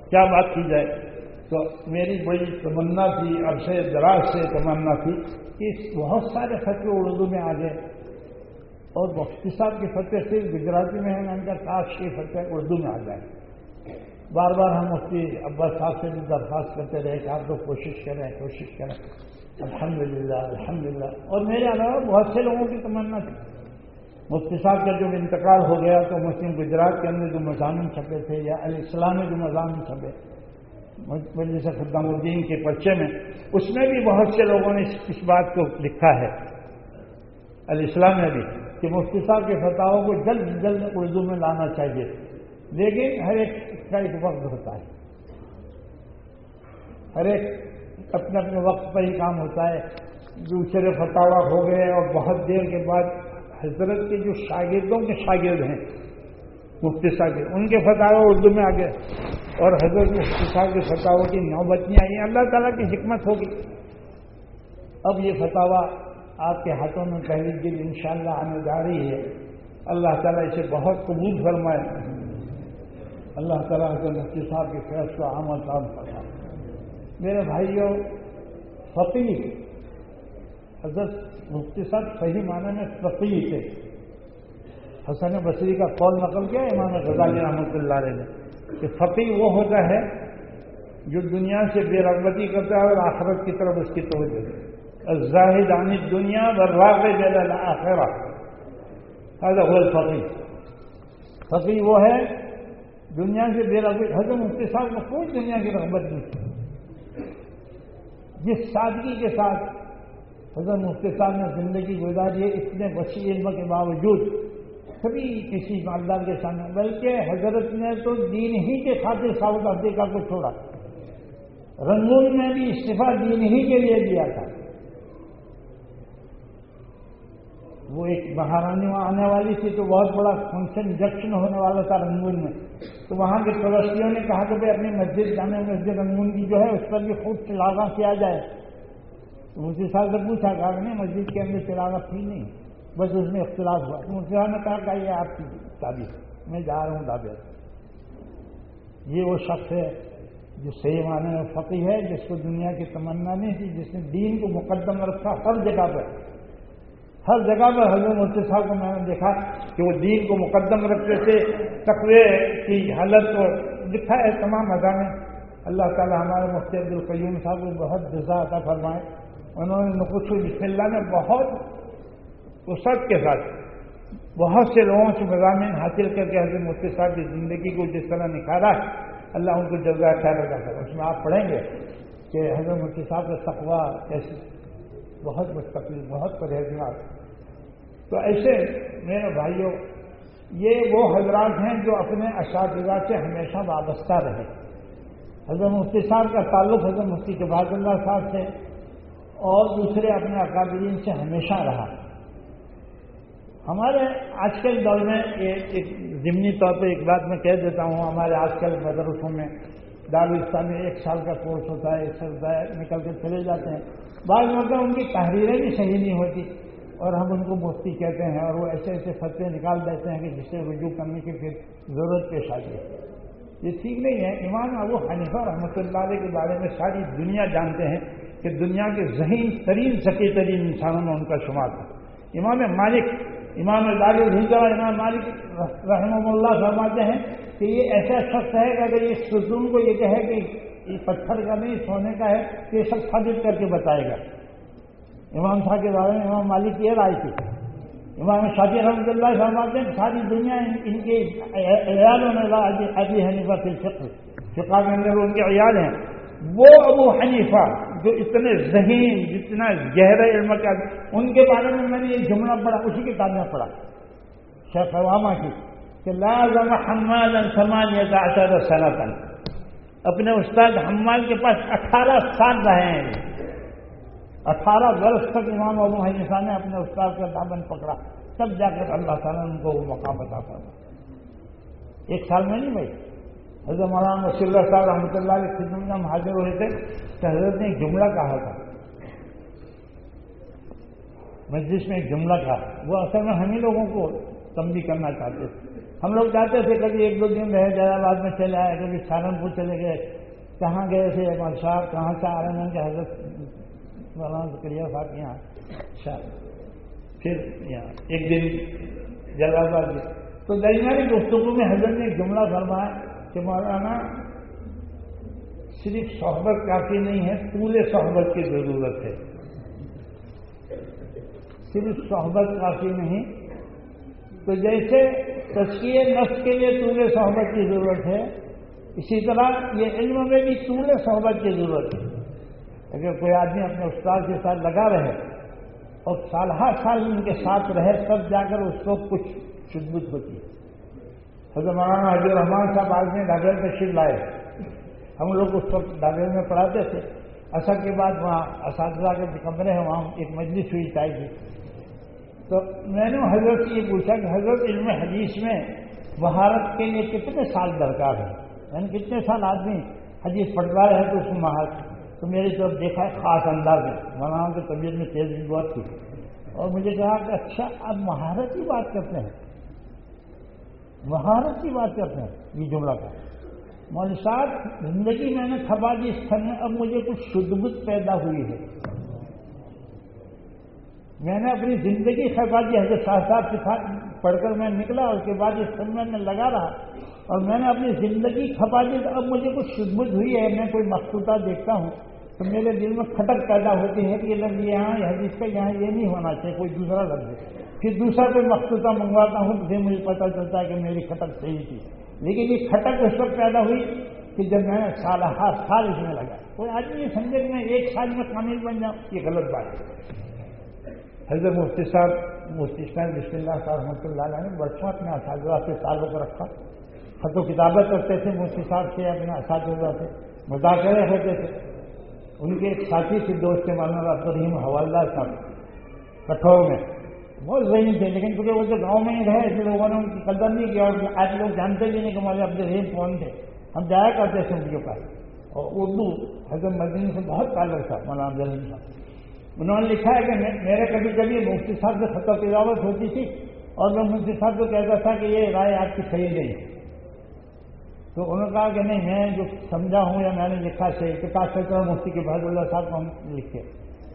کیا بات کی جائے؟ تو میری بڑی تمنا تھی، عرصے دراز سے تمنا تھی۔ کہ بہت سارے فتح اردو میں آ گئے اور مفتی صاحب کے فتح صرف گجراتی میں ہیں ان کا کاش کے فتح اردو میں آ جائے۔ بار بار ہم مفتی عباس صاحب سے بھی درخواست کرتے رہے کہ آپ تو کوشش کریں کوشش کریں۔ الحمد للہ الحمد للہ اور میرے علاوہ بہت سے لوگوں کی تمنا تھی۔ مفتی صاحب کا جب انتقال ہو گیا تو مسلم گجرات کے اندر جو مضامین چھپے تھے یا علیہ السلام میں جو مضامین چھپے جیسے خدام الدین کے پرچے میں، اس میں بھی بہت سے لوگوں نے اس بات کو لکھا ہے۔ علیہ السلام میں بھی۔ کہ مفتی صاحب کے فتحوں کو جلد جلد اردو میں لانا چاہیے۔ لیکن ہر ایک کا ایک وقت ہوتا ہے۔ ہر ایک اپنے اپنے وقت پر ہی کام ہوتا ہے۔ دوسرے فتح ہو گئے اور بہت دیر کے بعد حضرت کے جو شاگردوں کے شاگرد ہیں، مفتی صاحب ان کے فتح اردو میں آ گئے اور حضرت مفتی صاحب کے فتح کی نوبتیں آئی اللہ تعالیٰ کی حکمت ہوگی۔ اب یہ فتح آپ کے ہاتھوں میں پہلی دن ان شاء اللہ آنے جا رہی ہے۔ اللہ تعالیٰ اسے بہت قبول فرمائے۔ اللہ تعالیٰ حضرت مفتی صاحب کے فیصلہ عمل کام کرتا میرے بھائیوں فقیر حضرت مفتی صاحب صحیح معنی میں فقیر تھے۔ حسن بصری کا قول نقل کیا امام غزالی رحمۃ اللہ علیہ نے؟ کہ فقیر وہ ہوتا ہے جو دنیا سے بے رغبتی کرتا ہے اور آخرت کی طرف اس کی توجہ ہے۔ ظاہر عانی دنیا برواق آخرا غل فقی فقی وہ ہے دنیا سے بے رغبت حضرت مفتی صاحب کو کوئی دنیا کی رغبت نہیں جس سادگی کے ساتھ حضرت مفتی صاحب نے زندگی گزاری ہے، اتنے وسیع علم کے باوجود کبھی کسی مالدار کے سامنے، بلکہ حضرت نے تو دین ہی کے خاطر ساؤتھ افریقہ کو چھوڑا۔ رنگون میں بھی استعفی دین ہی کے لیے دیا تھا۔ وہ ایک مہارانی وہاں آنے والی تھی تو بہت بڑا فنکشن جکشن ہونے والا تھا رنگون میں۔ تو وہاں کے ٹورسٹیوں نے کہا کہ بھائی اپنی مسجد جانے مسجد رنگون کی جو ہے اس پر بھی خوب چلاغا کیا جائے۔ تو مجھے سال سے پوچھا، کہا کہ نہیں، مسجد کے اندر چلاغا تھی نہیں، بس اس میں اختلاف ہوا۔ تو مجھے نے کہا کہ یہ آپ کی تعریف میں جا رہا ہوں دادے یہ وہ شخص ہے جو صحیح معنی میں فقی ہے، جس کو دنیا کی تمنا نہیں تھی، جس نے دین کو مقدم رکھا ہر جگہ پر۔ ہر جگہ پر حضرت مفتی صاحب کو میں نے دیکھا کہ وہ دین کو مقدم رکھتے تھے، تقوی کی حالت کو لکھا ہے تمام میں اللہ تعالیٰ ہمارے مفتی عبد القیوم صاحب کو بہت جزا عطا فرمائے۔ انہوں نے نقص بسم اللہ میں بہت وسعت کے ساتھ بہت سے لوگوں سے مضامین حاصل کر کے حضرت مفتی صاحب کی زندگی کو جس طرح نکھارا اللہ ان کو جزا خیر ادا اس میں آپ پڑھیں گے کہ حضرت مفتی صاحب کا تقوا کیسے بہت مستقل، بہت پرہیزگار۔ تو ایسے میرے بھائیوں یہ وہ حضرات ہیں جو اپنے اساتذہ سے ہمیشہ وابستہ رہے۔ حضرت مفتی صاحب کا تعلق حضرت مفتی کے بعد اللہ صاحب سے اور دوسرے اپنے اکادرین سے ہمیشہ رہا۔ ہمارے آج کل دور میں ایک ضمنی طور پہ ایک بات میں کہہ دیتا ہوں، ہمارے آج کل مدرسوں میں دارالستان میں ایک سال کا کورس ہوتا ہے، ایک سال ہوتا ہے نکل کے چلے جاتے ہیں۔ بعض مطلب ان کی تحریریں بھی صحیح نہیں ہوتی اور ہم ان کو مفتی کہتے ہیں اور وہ ایسے ایسے فتوے نکال دیتے ہیں کہ جس سے رجوع کرنے کی پھر ضرورت پیش آ ہے۔ یہ ٹھیک نہیں ہے۔ امام ابو حنیفہ رحمۃ اللہ علیہ کے بارے میں ساری دنیا جانتے ہیں کہ دنیا کے ذہین ترین ذکی ترین انسانوں میں ان کا شمار تھا۔ امام مالک، امام دار الحجا امام مالک رحمۃ اللہ فرماتے ہیں کہ یہ ایسا شخص ہے کہ اگر یہ ستون کو یہ کہے کہ یہ پتھر کا نہیں، سونے کا ہے، تو یہ سب ثابت کر کے بتائے گا۔ امام صاحب کے بارے میں امام مالک کی رائے تھی۔ امام شادی رحمۃ اللہ فرماتے ہیں ساری دنیا ان کے عیالوں میں ابھی حنیفہ سے فقہ کے اندر ان کے عیال ہیں۔ وہ ابو حنیفہ جو اتنے ذہین، جتنا گہرے علم کا ان کے بارے میں میں نے یہ جملہ پڑھا، اسی کتاب میں پڑھا۔ شیخ عوامہ کی۔ کہ لازم حمال سمان یا سنتن اپنے استاد حمال کے پاس اٹھارہ سال رہے ہیں۔ اٹھارہ برس تک امام ابو حنیفہ نے اپنے استاد کا دامن پکڑا۔ تب جا کر اللہ تعالیٰ نے ان کو وہ مقام بتا پایا ایک سال میں نہیں بھائی۔ حضرت مولانا رسی اللہ صاحب رحمۃ اللہ علیہ خدمت میں ہم حاضر ہوئے تھے کہ حضرت نے ایک جملہ کہا تھا۔ مسجد میں ایک جملہ کہا۔ وہ اصل میں ہم ہی لوگوں کو تمبی کرنا چاہتے تھے۔ ہم لوگ جاتے تھے کبھی ایک دو دن رہے جلال آباد میں چلے آئے، کبھی سہارنپور چلے گئے۔ کہاں گئے تھے صاحب؟ کہاں سے آ رہے ہیں کہ حضرت مولانا ذکریہ صاحب یہاں۔ اچھا۔ پھر یہاں ایک دن جلال آباد میں تو درمیانی گفتگو میں حضرت نے ایک جملہ فرمایا کہ مولانا، صرف صحبت کافی نہیں ہے پورے صحبت کی ضرورت ہے۔ صرف صحبت کافی نہیں تو جیسے تشکیل نفس کے لیے طول صحبت کی ضرورت ہے، اسی طرح یہ علم میں بھی طول صحبت کی ضرورت ہے۔ اگر کوئی آدمی اپنے استاد کے ساتھ لگا رہے اور سال ہر سال ان کے ساتھ رہے، تب جا کر اس کو کچھ شدت ہوتی ہے۔ حضرت مولانا حضر رحمان صاحب آج میں ڈاگر تشریف لائے۔ ہم لوگ اس وقت ڈاگر میں پڑھاتے تھے۔ اثر کے بعد وہاں اساتذہ کے کمرے ہیں، وہاں ایک مجلس ہوئی چاہیے تو میں نے حضرت سے یہ پوچھا کہ حضرت علم حدیث میں بہارت کے لیے کتنے سال درکار ہے یعنی کتنے سال آدمی حدیث پڑھتا ہے تو اس میں مہارت تو میری طرف دیکھا ہے، خاص انداز میں مولانا کی طبیعت میں تیز بھی بہت تھی۔ اور مجھے کہا کہ اچھا اب مہارت کی بات کرتے ہیں۔ مہارت کی بات کرتے ہیں، یہ جملہ کا مول صاحب، زندگی میں نے کھپا دی اس میں، اب مجھے کچھ شدھ پیدا ہوئی ہے۔ میں نے اپنی زندگی خربادی حضرت شاہ صاحب کے ساتھ پڑھ کر میں نکلا اس کے بعد اس فن میں لگا رہا اور میں نے اپنی زندگی کھپا دی تو اب مجھے کچھ شدمت ہوئی ہے میں کوئی مخصوصہ دیکھتا ہوں تو میرے دل میں کھٹک پیدا ہوتی ہے کہ یہ لفظ یہاں حدیث کا یہاں یہ نہیں ہونا چاہیے، کوئی دوسرا لفظ پھر دوسرا کوئی مخصوصہ منگواتا ہوں تو پھر مجھے پتہ چلتا ہے کہ میری کھٹک صحیح تھی۔ لیکن یہ کھٹک اس وقت پیدا ہوئی کہ جب میں نے سال ہر سال اس میں لگا۔ کوئی آدمی یہ سمجھے کہ میں ایک سال میں کامل بن جاؤں، یہ غلط بات ہے۔ حضرت مفتی صاحب، مفتی اسلام بسم اللہ صاحب رحمۃ اللہ علیہ نے برسوں اپنے اساتذہ سے سالوں کو رکھا۔ خط و کتابیں کرتے تھے، مفتی صاحب سے اپنے اساتذہ سے مذاکرے ہوتے تھے۔ ان کے ایک ساتھی سے دوست کے مولانا عبد الرحیم حوالدار صاحب کٹھور میں۔ بہت ذہنی تھے، لیکن کیونکہ وہ جو گاؤں میں ہی رہے ایسے لوگوں نے ان کی قدر نہیں کیا۔ اور آج لوگ جانتے بھی نہیں کہ مولے عبد الرحیم کون تھے۔ ہم جایا کرتے تھے ان کے پاس۔ اور اردو حضرت مدین سے بہت تعلق تھا، مولانا عبد الرحیم صاحب۔ انہوں نے لکھا ہے کہ میرے کبھی کبھی مفتی صاحب سے خطر تجاوت ہوتی تھی اور میں مفتی صاحب کو کہتا تھا کہ یہ رائے آپ کی صحیح نہیں تو انہوں نے کہا کہ نہیں، میں جو سمجھا ہوں یا میں نے لکھا صحیح کہ کاش مفتی کے بحد اللہ صاحب کو ہم لکھے۔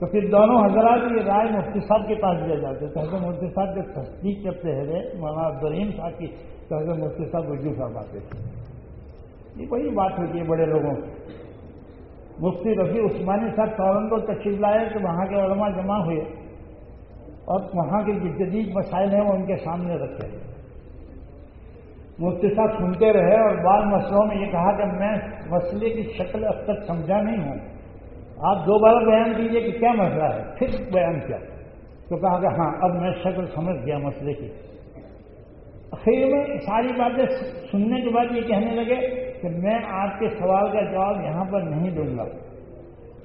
تو پھر دونوں حضرات یہ رائے مفتی صاحب کے پاس لے جاتے تو حضرت مفتی صاحب جب تصدیق کرتے ہیں مولانا عبدالرحیم صاحب کی، تو حضرت مفتی صاحب رجوع فرماتے تھے یہ بڑی بات ہوتی ہے بڑے لوگوں کی مفتی رفیع عثمانی صاحب ٹورنٹو تشریف لائے تو وہاں کے علماء جمع ہوئے اور وہاں کے جو جدید مسائل ہیں وہ ان کے سامنے رکھے مفتی صاحب سنتے رہے اور بعض مسئلوں میں یہ کہا کہ میں مسئلے کی شکل اب تک سمجھا نہیں ہوں۔ آپ دوبارہ بیان کیجیے کہ کیا مسئلہ ہے؟ پھر بیان کیا۔ تو کہا کہ ہاں اب میں شکل سمجھ گیا مسئلے کی۔ آخر میں ساری باتیں سننے کے بعد یہ کہنے لگے کہ میں آپ کے سوال کا جواب یہاں پر نہیں دوں گا۔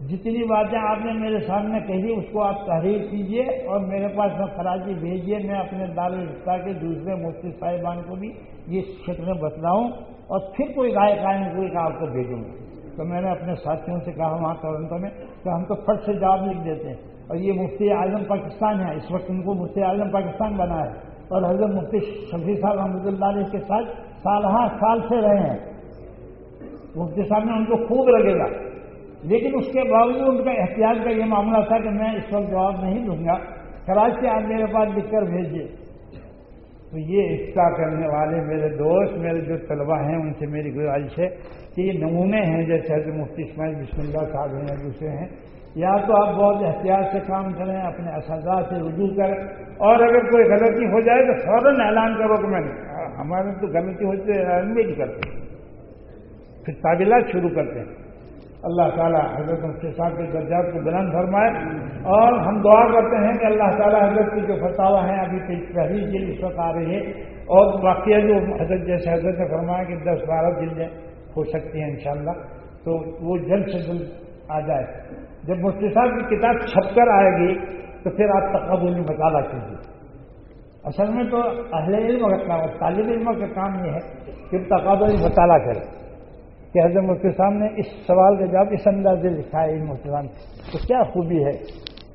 جتنی باتیں آپ نے میرے سامنے کہی، اس کو آپ تحریر کیجیے اور میرے پاس میں خراجی بھیجیے میں اپنے دار رشتہ کے دوسرے مفتی صاحبان کو بھی یہ شکلیں بتلاؤں اور پھر کوئی رائے قائم ہوئی کہ آپ کو بھیجوں گا۔ تو میں نے اپنے ساتھیوں سے کہا، وہاں ٹورنٹو میں، کہ ہم تو فٹ سے جواب لکھ دیتے ہیں اور یہ مفتی اعظم پاکستان ہے اس وقت ان کو مفتی اعظم پاکستان بنا ہے۔ اور حضرت مفتی شفیع صاحب رحمۃ اللہ علیہ کے ساتھ سال سال سے رہے ہیں۔ مفتی صاحب نے ان کو خوب لگے گا۔ لیکن اس کے باوجود ان کا احتیاط کا یہ معاملہ تھا کہ میں اس وقت جواب نہیں دوں گا۔ کراچی آپ میرے پاس لکھ کر بھیجیے۔ تو یہ حصہ کرنے والے میرے دوست، میرے جو طلبہ ہیں، ان سے میری گزارش ہے کہ یہ نمونے ہیں، جیسے حضرت مفتی اسماعیل بسم اللہ صاحب ہیں دوسرے ہیں، یا تو آپ بہت احتیاط سے کام کریں، اپنے اساتذہ سے رجوع کریں۔ اور اگر کوئی غلطی ہو جائے تو فوراً اعلان کرو کہ میں ہمارے تو غلطی ہوتی ہے اعلان بھی نہیں کرتے۔ پھر تعبیلات شروع کرتے ہیں۔ اللہ تعالیٰ حضرت مفتی صاحب کے درجات کو بلند فرمائے اور ہم دعا کرتے ہیں کہ اللہ تعالیٰ حضرت کی جو فتوا ہیں ابھی پہلی جلد اس وقت آ رہی ہے اور واقعہ جو حضرت جیسے حضرت نے فرمایا کہ دس بارہ جلدیں ہو سکتی ہیں انشاءاللہ۔ تو وہ جلد سے جلد آ جائے۔ جب مفتی صاحب کی کتاب چھپ کر آئے گی تو پھر آپ تقابل میں مطالعہ کیجیے۔ اصل میں تو اہل علم کا کام طالب علم کا کام یہ ہے کہ تقابل مطالعہ کرے کہ حضرت مفتی صاحب نے اس سوال کا جواب اس انداز سے لکھا ہے، علم تو کیا خوبی ہے؟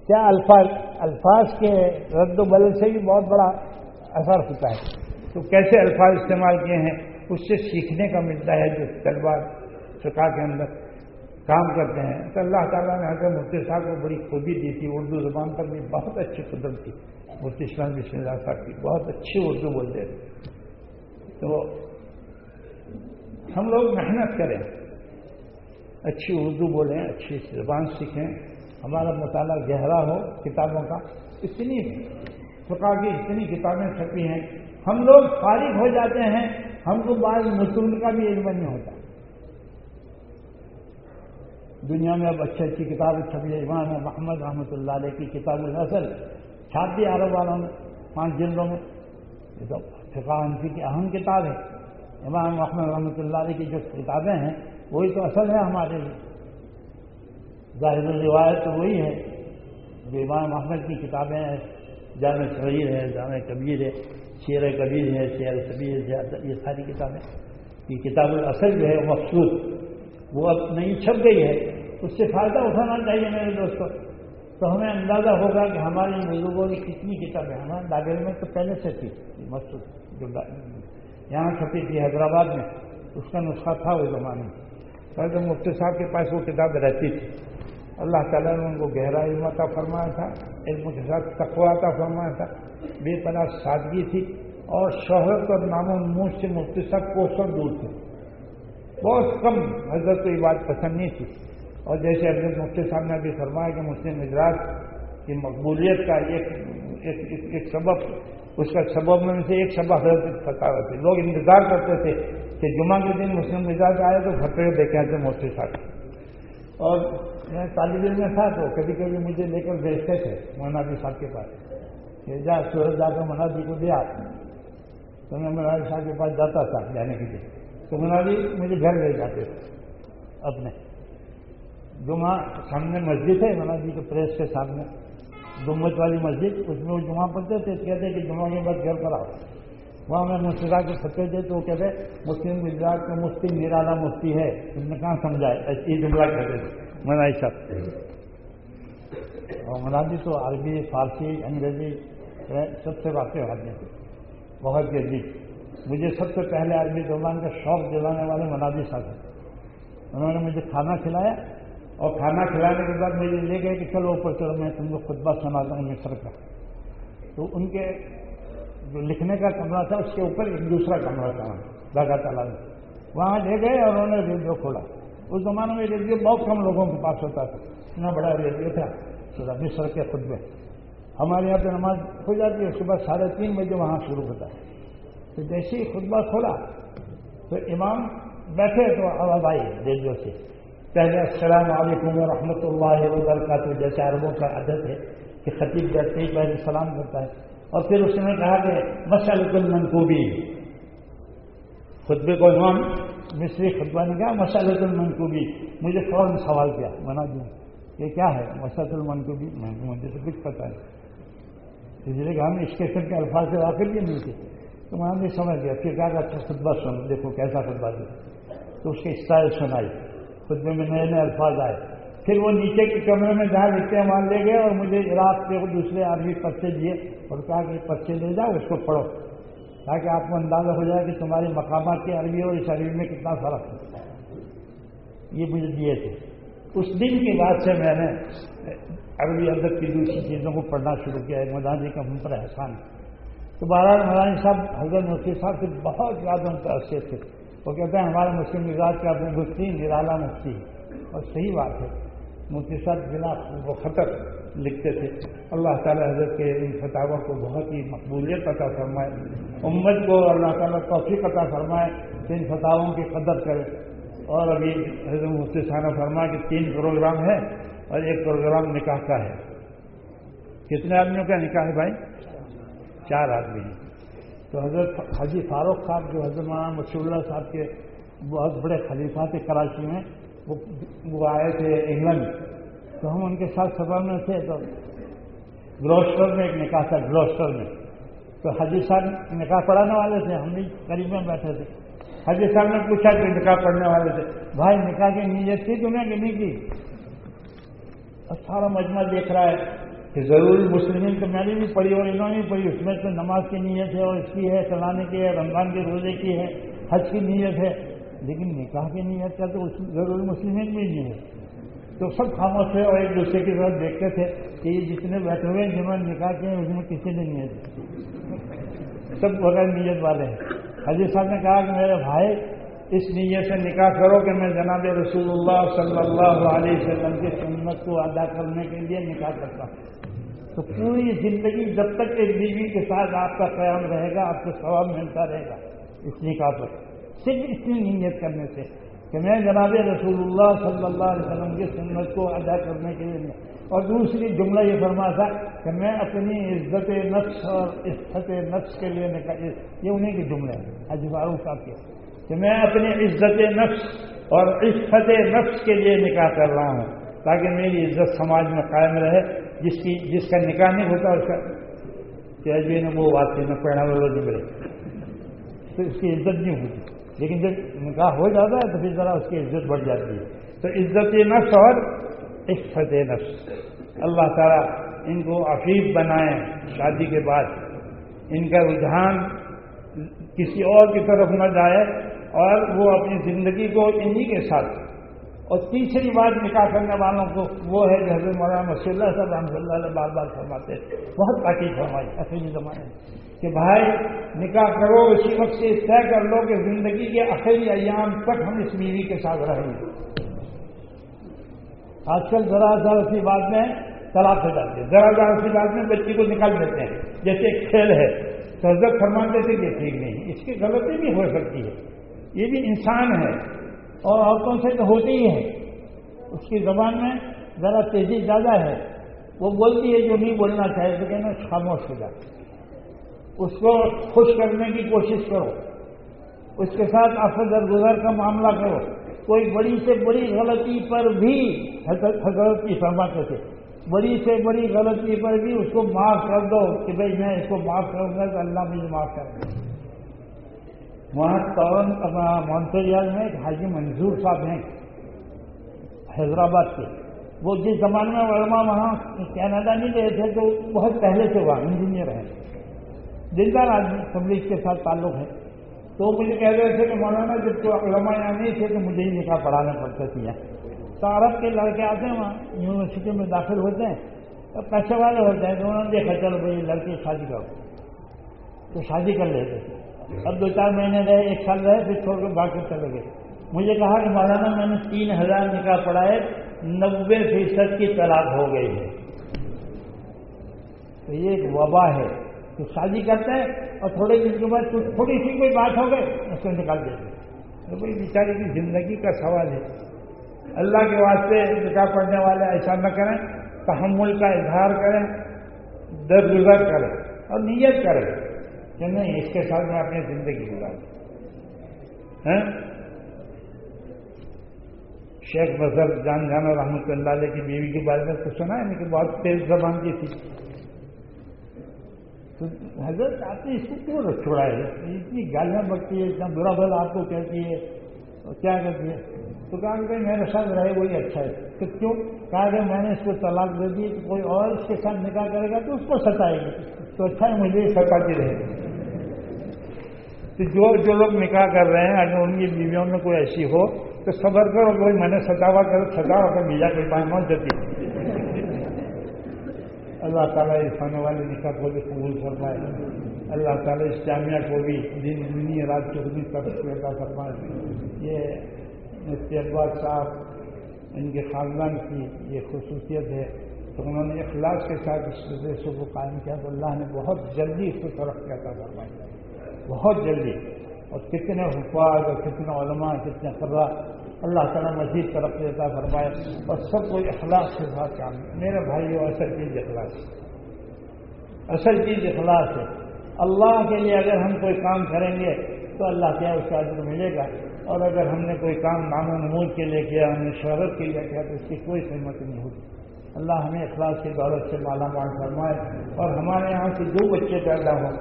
کیا الفاظ الفاظ کے رد و بدل سے بھی بہت بڑا اثر ہوتا ہے؟ تو کیسے الفاظ استعمال کیے ہیں؟ اس سے سیکھنے کا ملتا ہے جو طلبا فقہ کے اندر کام کرتے ہیں۔ تو اللہ تعالیٰ نے حضرت مفتی صاحب کو بڑی خوبی دی تھی۔ اردو زبان پر بھی بہت اچھی قدرت تھی۔ مفتی اسلام بسم اللہ صاحب کی بہت اچھی اردو بولتے تھے۔ تو ہم لوگ محنت کریں۔ اچھی اردو بولیں، اچھی زبان سیکھیں، ہمارا مطالعہ گہرا ہو، کتابوں کا۔ اتنی فقہ کی اتنی کتابیں چھپی ہیں۔ ہم لوگ فارغ ہو جاتے ہیں، ہم کو بعض متون کا بھی علم نہیں ہوتا۔ دنیا میں اب اچھی اچھی کتاب چھپی امام محمد رحمۃ اللہ علیہ کی کتاب الحصل چھاپی عرب والوں میں پانچ جلدوں میں۔ یہ تو فقہ انفی کی اہم کتاب ہے۔ امام محمد رحمۃ اللہ علیہ کی جو کتابیں ہیں، وہی تو اصل ہے ہمارے لیے۔ ظاہر روایت تو وہی ہے۔ جو امام محمد کی کتابیں ہیں، جامع صغیر ہے، جامع کبیر ہے شیر کبیر ہے شیر کبیر یہ ساری کتابیں۔ یہ کتاب الاصل جو ہے مقصود وہ اب نہیں چھپ گئی ہے۔ اس سے فائدہ اٹھانا چاہیے میرے دوستوں تو ہمیں اندازہ ہوگا کہ ہمارے بزرگوں کی کتنی کتابیں ہمارے ڈاگر میں تو پہلے سے تھی مقصود جو یہاں چھپی تھی حیدرآباد میں، اس کا نسخہ تھا اس زمانے میں۔ تو مفتی صاحب کے پاس وہ کتاب رہتی تھی۔ اللہ تعالیٰ نے ان کو گہرا علم عطا فرمایا تھا، علم کے ساتھ تقوا عطا فرمایا تھا۔ بے پناہ سادگی تھی اور شہرت اور نام و نموش سے مفتی صاحب کوسوں دور تھے۔ بہت کم حضرت کو یہ بات پسند نہیں تھی۔ اور جیسے حضرت مفتی صاحب نے ابھی فرمایا کہ مسلم مجراج کی مقبولیت کا ایک ایک سبب اس کا سبب میں سے ایک سبب حضرت فتح تھے لوگ انتظار کرتے تھے کہ جمعہ کے دن مسلم مزاج آئے تو گھر پہ دیکھے تھے موسٹی صاحب۔ اور میں طالب علم میں تھا تو کبھی کبھی مجھے لے کر بھیجتے تھے منادی صاحب کے پاس کہ جا سورج جا کر منادی جی کو دیا تو میں منادی صاحب کے پاس جاتا تھا جانے کے لیے۔ تو منادی جی مجھے گھر لے جاتے تھے اپنے۔ جمعہ سامنے مسجد ہے، مولانا جی کے پریس کے سامنے۔ گمت والی مسجد، اس میں وہ جمعہ پڑھتے تھے کہتے کہ جمعہ کے بعد گھر پر آؤ۔ وہاں میں مستقا کے ستے تھے تو وہ کہتے، مسلم گجرات کا مفتی نرالا مفتی ہے، تم نے کہاں سمجھائے یہ جملہ کہتے تھے۔ مولانا صاحب اور مولانا جی تو عربی، فارسی، انگریزی سب سے واقع آدمی تھے بہت جلدی مجھے سب سے پہلے عربی زبان کا شوق دلانے والے مناجی صاحب انہوں نے مجھے کھانا کھلایا اور کھانا کھلانے کے بعد مجھے لے گئے کہ چلو اوپر چلو، میں تم کو خطبہ سناتا ہوں مصر کا تو ان کے جو لکھنے کا کمرہ تھا، اس کے اوپر ایک دوسرا کمرہ تھا داغا تعالیٰ میں۔ وہاں لے گئے اور انہوں نے ریڈیو کھولا۔ اس زمانے میں ریڈیو بہت کم لوگوں کے پاس ہوتا تھا، اتنا بڑا ریڈیو تھا۔ مصر کے خطبے ہمارے یہاں پہ نماز ہو جاتی ہے، صبح ساڑھے تین بجے وہاں شروع ہوتا ہے۔ تو جیسے ہی خطبہ کھولا، تو امام بیٹھے تو آواز آئی ریڈیو سے۔ پہلے السلام علیکم ورحمۃ اللہ وبرکاتہ جیسے عربوں کا عدد ہے کہ خطیب بیٹھتے ہی پہلے سلام کرتا ہے اور پھر اس نے کہا کہ مسلط المنقوبی خطبے کو امام مصری خطبہ نے کہا مسلط المنقوبی مجھے فوراً سوال کیا، بنا دوں۔ یہ کیا ہے مسلط المنقوبی مجھے تو کچھ پتا ہے اس لیے کہ ہم اسٹیشن کے الفاظ سے واقف بھی نہیں تھے۔ تو وہاں بھی سمجھ گیا پھر کہا کہ اچھا خطبہ سن دیکھو کیسا خطبہ دیا۔ تو اس کی اسٹائل سنائی۔ خود میں نئے نئے الفاظ آئے۔ پھر وہ نیچے کے کمرے میں جہاں لکھتے ہیں وہاں لے گئے اور مجھے عراق کے دوسرے آدمی پرچے دیے اور کہا کہ پرچے لے جاؤ، اس کو پڑھو۔ تاکہ آپ کو اندازہ ہو جائے کہ تمہاری مقامات کی عربی اور اس عربی میں کتنا فرق ہے۔ یہ مجھے دیے تھے۔ اس دن کے بعد سے میں نے عربی ادب کی دوسری چیزوں کو پڑھنا شروع کیا۔ ہے مدانی جی کا ہم پر احسان۔ تو بہرحال مدانی صاحب حضرت مفتی صاحب سے بہت زیادہ ان کا تھے۔ وہ کہتے ہیں ہمارے مسلم مزاج کا اپنے مفتی نرالا مفتی اور صحیح بات ہے۔ مفتی صاحب بنا وہ خطر لکھتے تھے۔ اللہ تعالیٰ حضرت کے ان فتحوں کو بہت ہی مقبولیت عطا فرمائے۔ امت کو اللہ تعالیٰ توفیق عطا فرمائے کہ ان فتحوں کی قدر کرے۔ اور ابھی حضرت مفتی صاحب فرمایا کہ تین پروگرام ہے اور ایک پروگرام نکاح کا ہے۔ کتنے آدمیوں کا نکاح ہے بھائی؟ چار آدمی ہیں۔ تو حضرت حاجی فاروق صاحب جو حضرت مولانا مشہور اللہ صاحب کے بہت بڑے خلیفہ تھے کراچی میں، وہ آئے تھے انگلینڈ۔ تو ہم ان کے ساتھ سفر میں تھے، تو گلوسٹر میں، ایک نکاح تھا گلوسٹر میں۔ تو حجی صاحب نکاح پڑھانے والے تھے، ہم بھی قریب میں بیٹھے تھے۔ حجی صاحب نے پوچھا کہ نکاح پڑھنے والے تھے، بھائی، نکاح کی نیت تھی تمہیں کہ نہیں کی؟ سارا مجمع دیکھ رہا ہے۔ کہ ضروری مسلم تو میں نے بھی پڑھی اور انہوں نے بھی پڑھی، اس میں تو نماز کی نیت ہے اور اس کی ہے، چلانے کی ہے، رمضان کے روزے کی ہے، حج کی نیت ہے، لیکن نکاح کی نیت کا تو ضرور مسلم بھی نہیں ہے۔ تو سب خاموش ہے اور ایک دوسرے کی طرف دیکھتے تھے کہ یہ جتنے بیٹھے ہوئے ہیں، جنہوں نے نکاح کیے ہیں اس میں کسی نے نیت سب بغیر نیت والے ہیں۔ حجی صاحب نے کہا کہ میرے بھائی، اس نیت سے نکاح کرو کہ میں جناب رسول اللہ صلی اللہ علیہ وسلم کی سنت کو ادا کرنے کے لیے نکاح کرتا ہوں۔ تو پوری زندگی جب تک ایک بیوی کے ساتھ آپ کا قیام رہے گا، آپ کو ثواب ملتا رہے گا۔ اس نکاح پر صرف اتنی نیت کرنے سے کہ میں جناب رسول اللہ صلی اللہ علیہ وسلم کی سنت کو ادا کرنے کے لیے اور دوسری جملہ یہ فرما تھا کہ میں اپنی عزت نفس اور عزت نفس کے لیے نکاح یہ انہیں کے جملے ہیں۔ اجباروں صاحب کے۔ کہ میں اپنی عزت نفس اور عزت نفس کے لیے نکاح کر رہا ہوں تاکہ میری عزت سماج میں قائم رہے۔ جس کی جس کا نکاح نہیں ہوتا اس کا جی نے وہ بات نہ پڑھنا والا نہیں ملے تو اس کی عزت نہیں ہوتی۔ لیکن جب نکاح ہو جاتا ہے تو پھر ذرا اس کی عزت بڑھ جاتی ہے۔ تو عزت نفس اور عفت نفس۔ اللہ تعالیٰ ان کو عفیف بنائیں شادی کے بعد۔ ان کا رجحان کسی اور کی طرف نہ جائے اور وہ اپنی زندگی کو انہی کے ساتھ اور تیسری بات نکاح کرنے والوں کو وہ ہے کہ حضرت مولانا مسی اللہ صاحب رحمۃ اللہ علیہ بار بار فرماتے بہت تاکید فرمائی اصلی زمانے کہ بھائی نکاح کرو، اسی وقت سے طے کر لو کہ زندگی کے آخری ایام تک ہم اس بیوی کے ساتھ رہیں گے۔ آج کل ذرا ذرا سی بات میں طلاق ہو جاتی ہے۔ ذرا ذرا سی بات میں بچی کو نکال دیتے ہیں۔ جیسے ایک کھیل ہے، تو حضرت فرماتے تھے کہ ٹھیک نہیں، اس کی غلطی بھی ہو سکتی ہے۔ یہ بھی انسان ہے۔ اور عورتوں سے تو ہوتی ہی ہے۔ اس کی زبان میں ذرا تیزی زیادہ ہے۔ وہ بولتی ہے جو نہیں بولنا چاہے تو کہنا خاموش ہو جاتی اس کو خوش کرنے کی کوشش کرو۔ اس کے ساتھ افضل گزر کا معاملہ کرو۔ کوئی بڑی سے بڑی غلطی پر بھی حضرت کی فرماتے تھے۔ بڑی سے بڑی غلطی پر بھی اس کو معاف کر دو کہ بھائی میں اس کو معاف کروں گا تو اللہ مجھے معاف کر دے۔ وہاں تورن مونٹریال میں ایک حاجی منظور صاحب ہیں، حیدرآباد کے۔ وہ جس زمانے میں علماء وہاں کینیڈا نہیں گئے تھے، تو بہت پہلے سے وہاں انجینئر ہیں۔ دلدار آدمی پبلک کے ساتھ تعلق ہے۔ تو مجھے کہہ رہے تھے کہ مولانا، جب تو علماء یہاں نہیں تھے، تو مجھے ہی نکاح پڑھانا پڑتا تھی تو عرب کے لڑکے آتے ہیں وہاں، یونیورسٹی میں داخل ہوتے ہیں، تو پیسے والے ہوتے ہیں، تو انہوں نے دیکھا، چلو بھائی، لڑکی شادی کرو تو شادی کر لیتے تھے۔ اب دو چار مہینے رہے، ایک سال رہے، پھر چھوڑ کے باقی چلے گئے۔ مجھے کہا کہ مولانا، میں نے تین ہزار نکاح پڑھائے نبے فیصد کی طلاق ہو گئی ہے۔ تو یہ ایک وبا ہے۔ تو شادی کرتے ہیں اور تھوڑے دن کے بعد تھوڑی سی کوئی بات ہو گئی، اس کو نکال دیتے تو بھائی، بیچارے کی زندگی کا سوال ہے۔ اللہ کے واسطے نکاح پڑھنے والے ایسا نہ کریں، تحمل کا اظہار کریں، درگزر کریں اور نیت کریں۔ کہ نہیں، اس کے ساتھ میں اپنی زندگی گزار ہاں؟ شیخ بزر جان جانا رحمۃ اللہ علیہ کی بیوی کے بارے میں تو سنا ہے کہ بہت تیز زبان کی تھی۔ تو حضرت آپ نے اس کو کیوں چھوڑا ہے؟ اتنی گالیاں بکتی ہے، اتنا برا بھلا آپ کو کہتی ہے کیا کہتی ہے؟ تو کہا کہ میرے ساتھ رہے، وہی اچھا ہے۔ تو کیوں؟ کہا کہ میں نے اس کو طلاق دے دی کہ کوئی اور اس کے ساتھ نکاح کرے گا تو اس کو ستائے گی۔ تو اچھا ہے، مجھے ستاتی رہے۔ تو جو جو لوگ نکاح کر رہے ہیں، اگر ان کی بیویوں میں کوئی ایسی ہو، تو صبر کرو کوئی میں نے ستاوا کر ستاوا کر بیجا کوئی پائے پہنچ جاتی اللہ تعالیٰ اس آنے والے نکاح کو بھی قبول فرمائے۔ اللہ تعالیٰ اس جامعہ کو بھی دن دنی رات چودھری طرف پیدا فرمائے۔ یہ مفتی اقبال صاحب ان کے خاندان کی یہ خصوصیت ہے۔ تو انہوں نے اخلاص کے ساتھ اس مدرسوں کو قائم کیا تو اللہ نے بہت جلدی اس کو ترقی عطا فرمائی۔ بہت جلدی۔ اور کتنے حفاظ اور کتنے علماء، کتنے قرا اللہ تعالیٰ مزید طرف دیتا فرمائے۔ اور سب کو اخلاق کے ساتھ کام۔ میرے بھائی اصل چیز اخلاق ہے۔ اصل چیز اخلاق ہے۔ اللہ کے لیے اگر ہم کوئی کام کریں گے تو اللہ کیا اس کا عدر ملے گا۔ اور اگر ہم نے کوئی کام نام و نمود کے لیے کیا، ہم نے شہرت کے لیے کیا، تو اس کی کوئی قیمت نہیں ہوگی۔ اللہ ہمیں اخلاق کی دولت سے مالا مال فرمائے اور ہمارے یہاں سے جو بچے پیدا ہوں،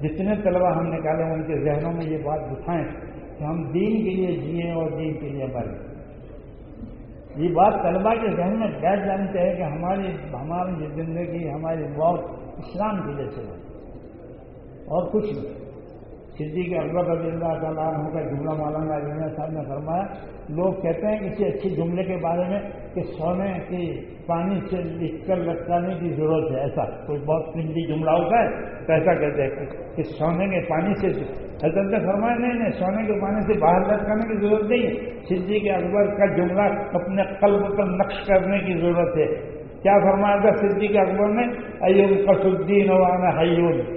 جتنے طلبہ ہم نکالے ان کے ذہنوں میں یہ بات دکھائیں کہ ہم دین کے لیے جئیں اور دین کے لیے مریں۔ یہ بات طلبا کے ذہن میں بیٹھ جانی چاہیے کہ ہماری ہماری زندگی، ہماری موت اسلام کے لیے چلے اور کچھ نہیں۔ صدیق اکبر رضی اللہ تعالیٰ عنہ کا جملہ مولانا علیہ صاحب نے فرمایا، لوگ کہتے ہیں کسی اچھی جملے کے بارے میں کہ سونے کی پانی سے لکھ کر لٹکانے کی ضرورت ہے، ایسا کوئی بہت قیمتی جملہ ہوتا ہے تو ایسا کہتے ہیں کہ سونے کے پانی سے حضرت نے فرمایا، نہیں نہیں، سونے کے پانی سے باہر لٹکانے کی ضرورت نہیں ہے۔ صدیق اکبر کا جملہ اپنے قلب پر نقش کرنے کی ضرورت ہے۔ کیا فرمایا تھا صدیق اکبر نے؟ ایون قصدین وانا حیون۔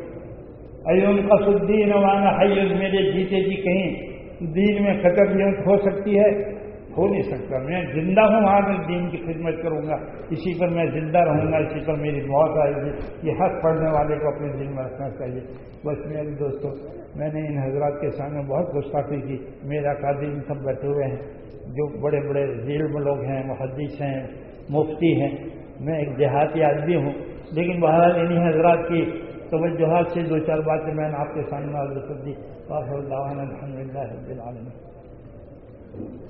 ایون قصدین وانا حیون میرے جیتے جی کہیں، دین میں خطر ہو سکتی ہے؟ ہو نہیں سکتا۔ میں زندہ ہوں وہاں میں دین کی خدمت کروں گا۔ اسی پر میں زندہ رہوں گا، اسی پر میری موت آئے گی یہ حق پڑھنے والے کو اپنے دل میں رکھنا چاہیے۔ بس میرے دوستوں میں نے ان حضرات کے سامنے بہت گستاخی کی۔ میرا قادی ان سب بیٹھے ہوئے ہیں، جو بڑے بڑے ذیل میں لوگ ہیں، محدث ہیں، مفتی ہیں۔ میں ایک دیہاتی آدمی ہوں، لیکن بہرحال انہیں حضرات کی توجہات سے دو چار باتیں میں نے آپ کے سامنے حضرت کر دی اللہ الحمد للہ رب العالمین۔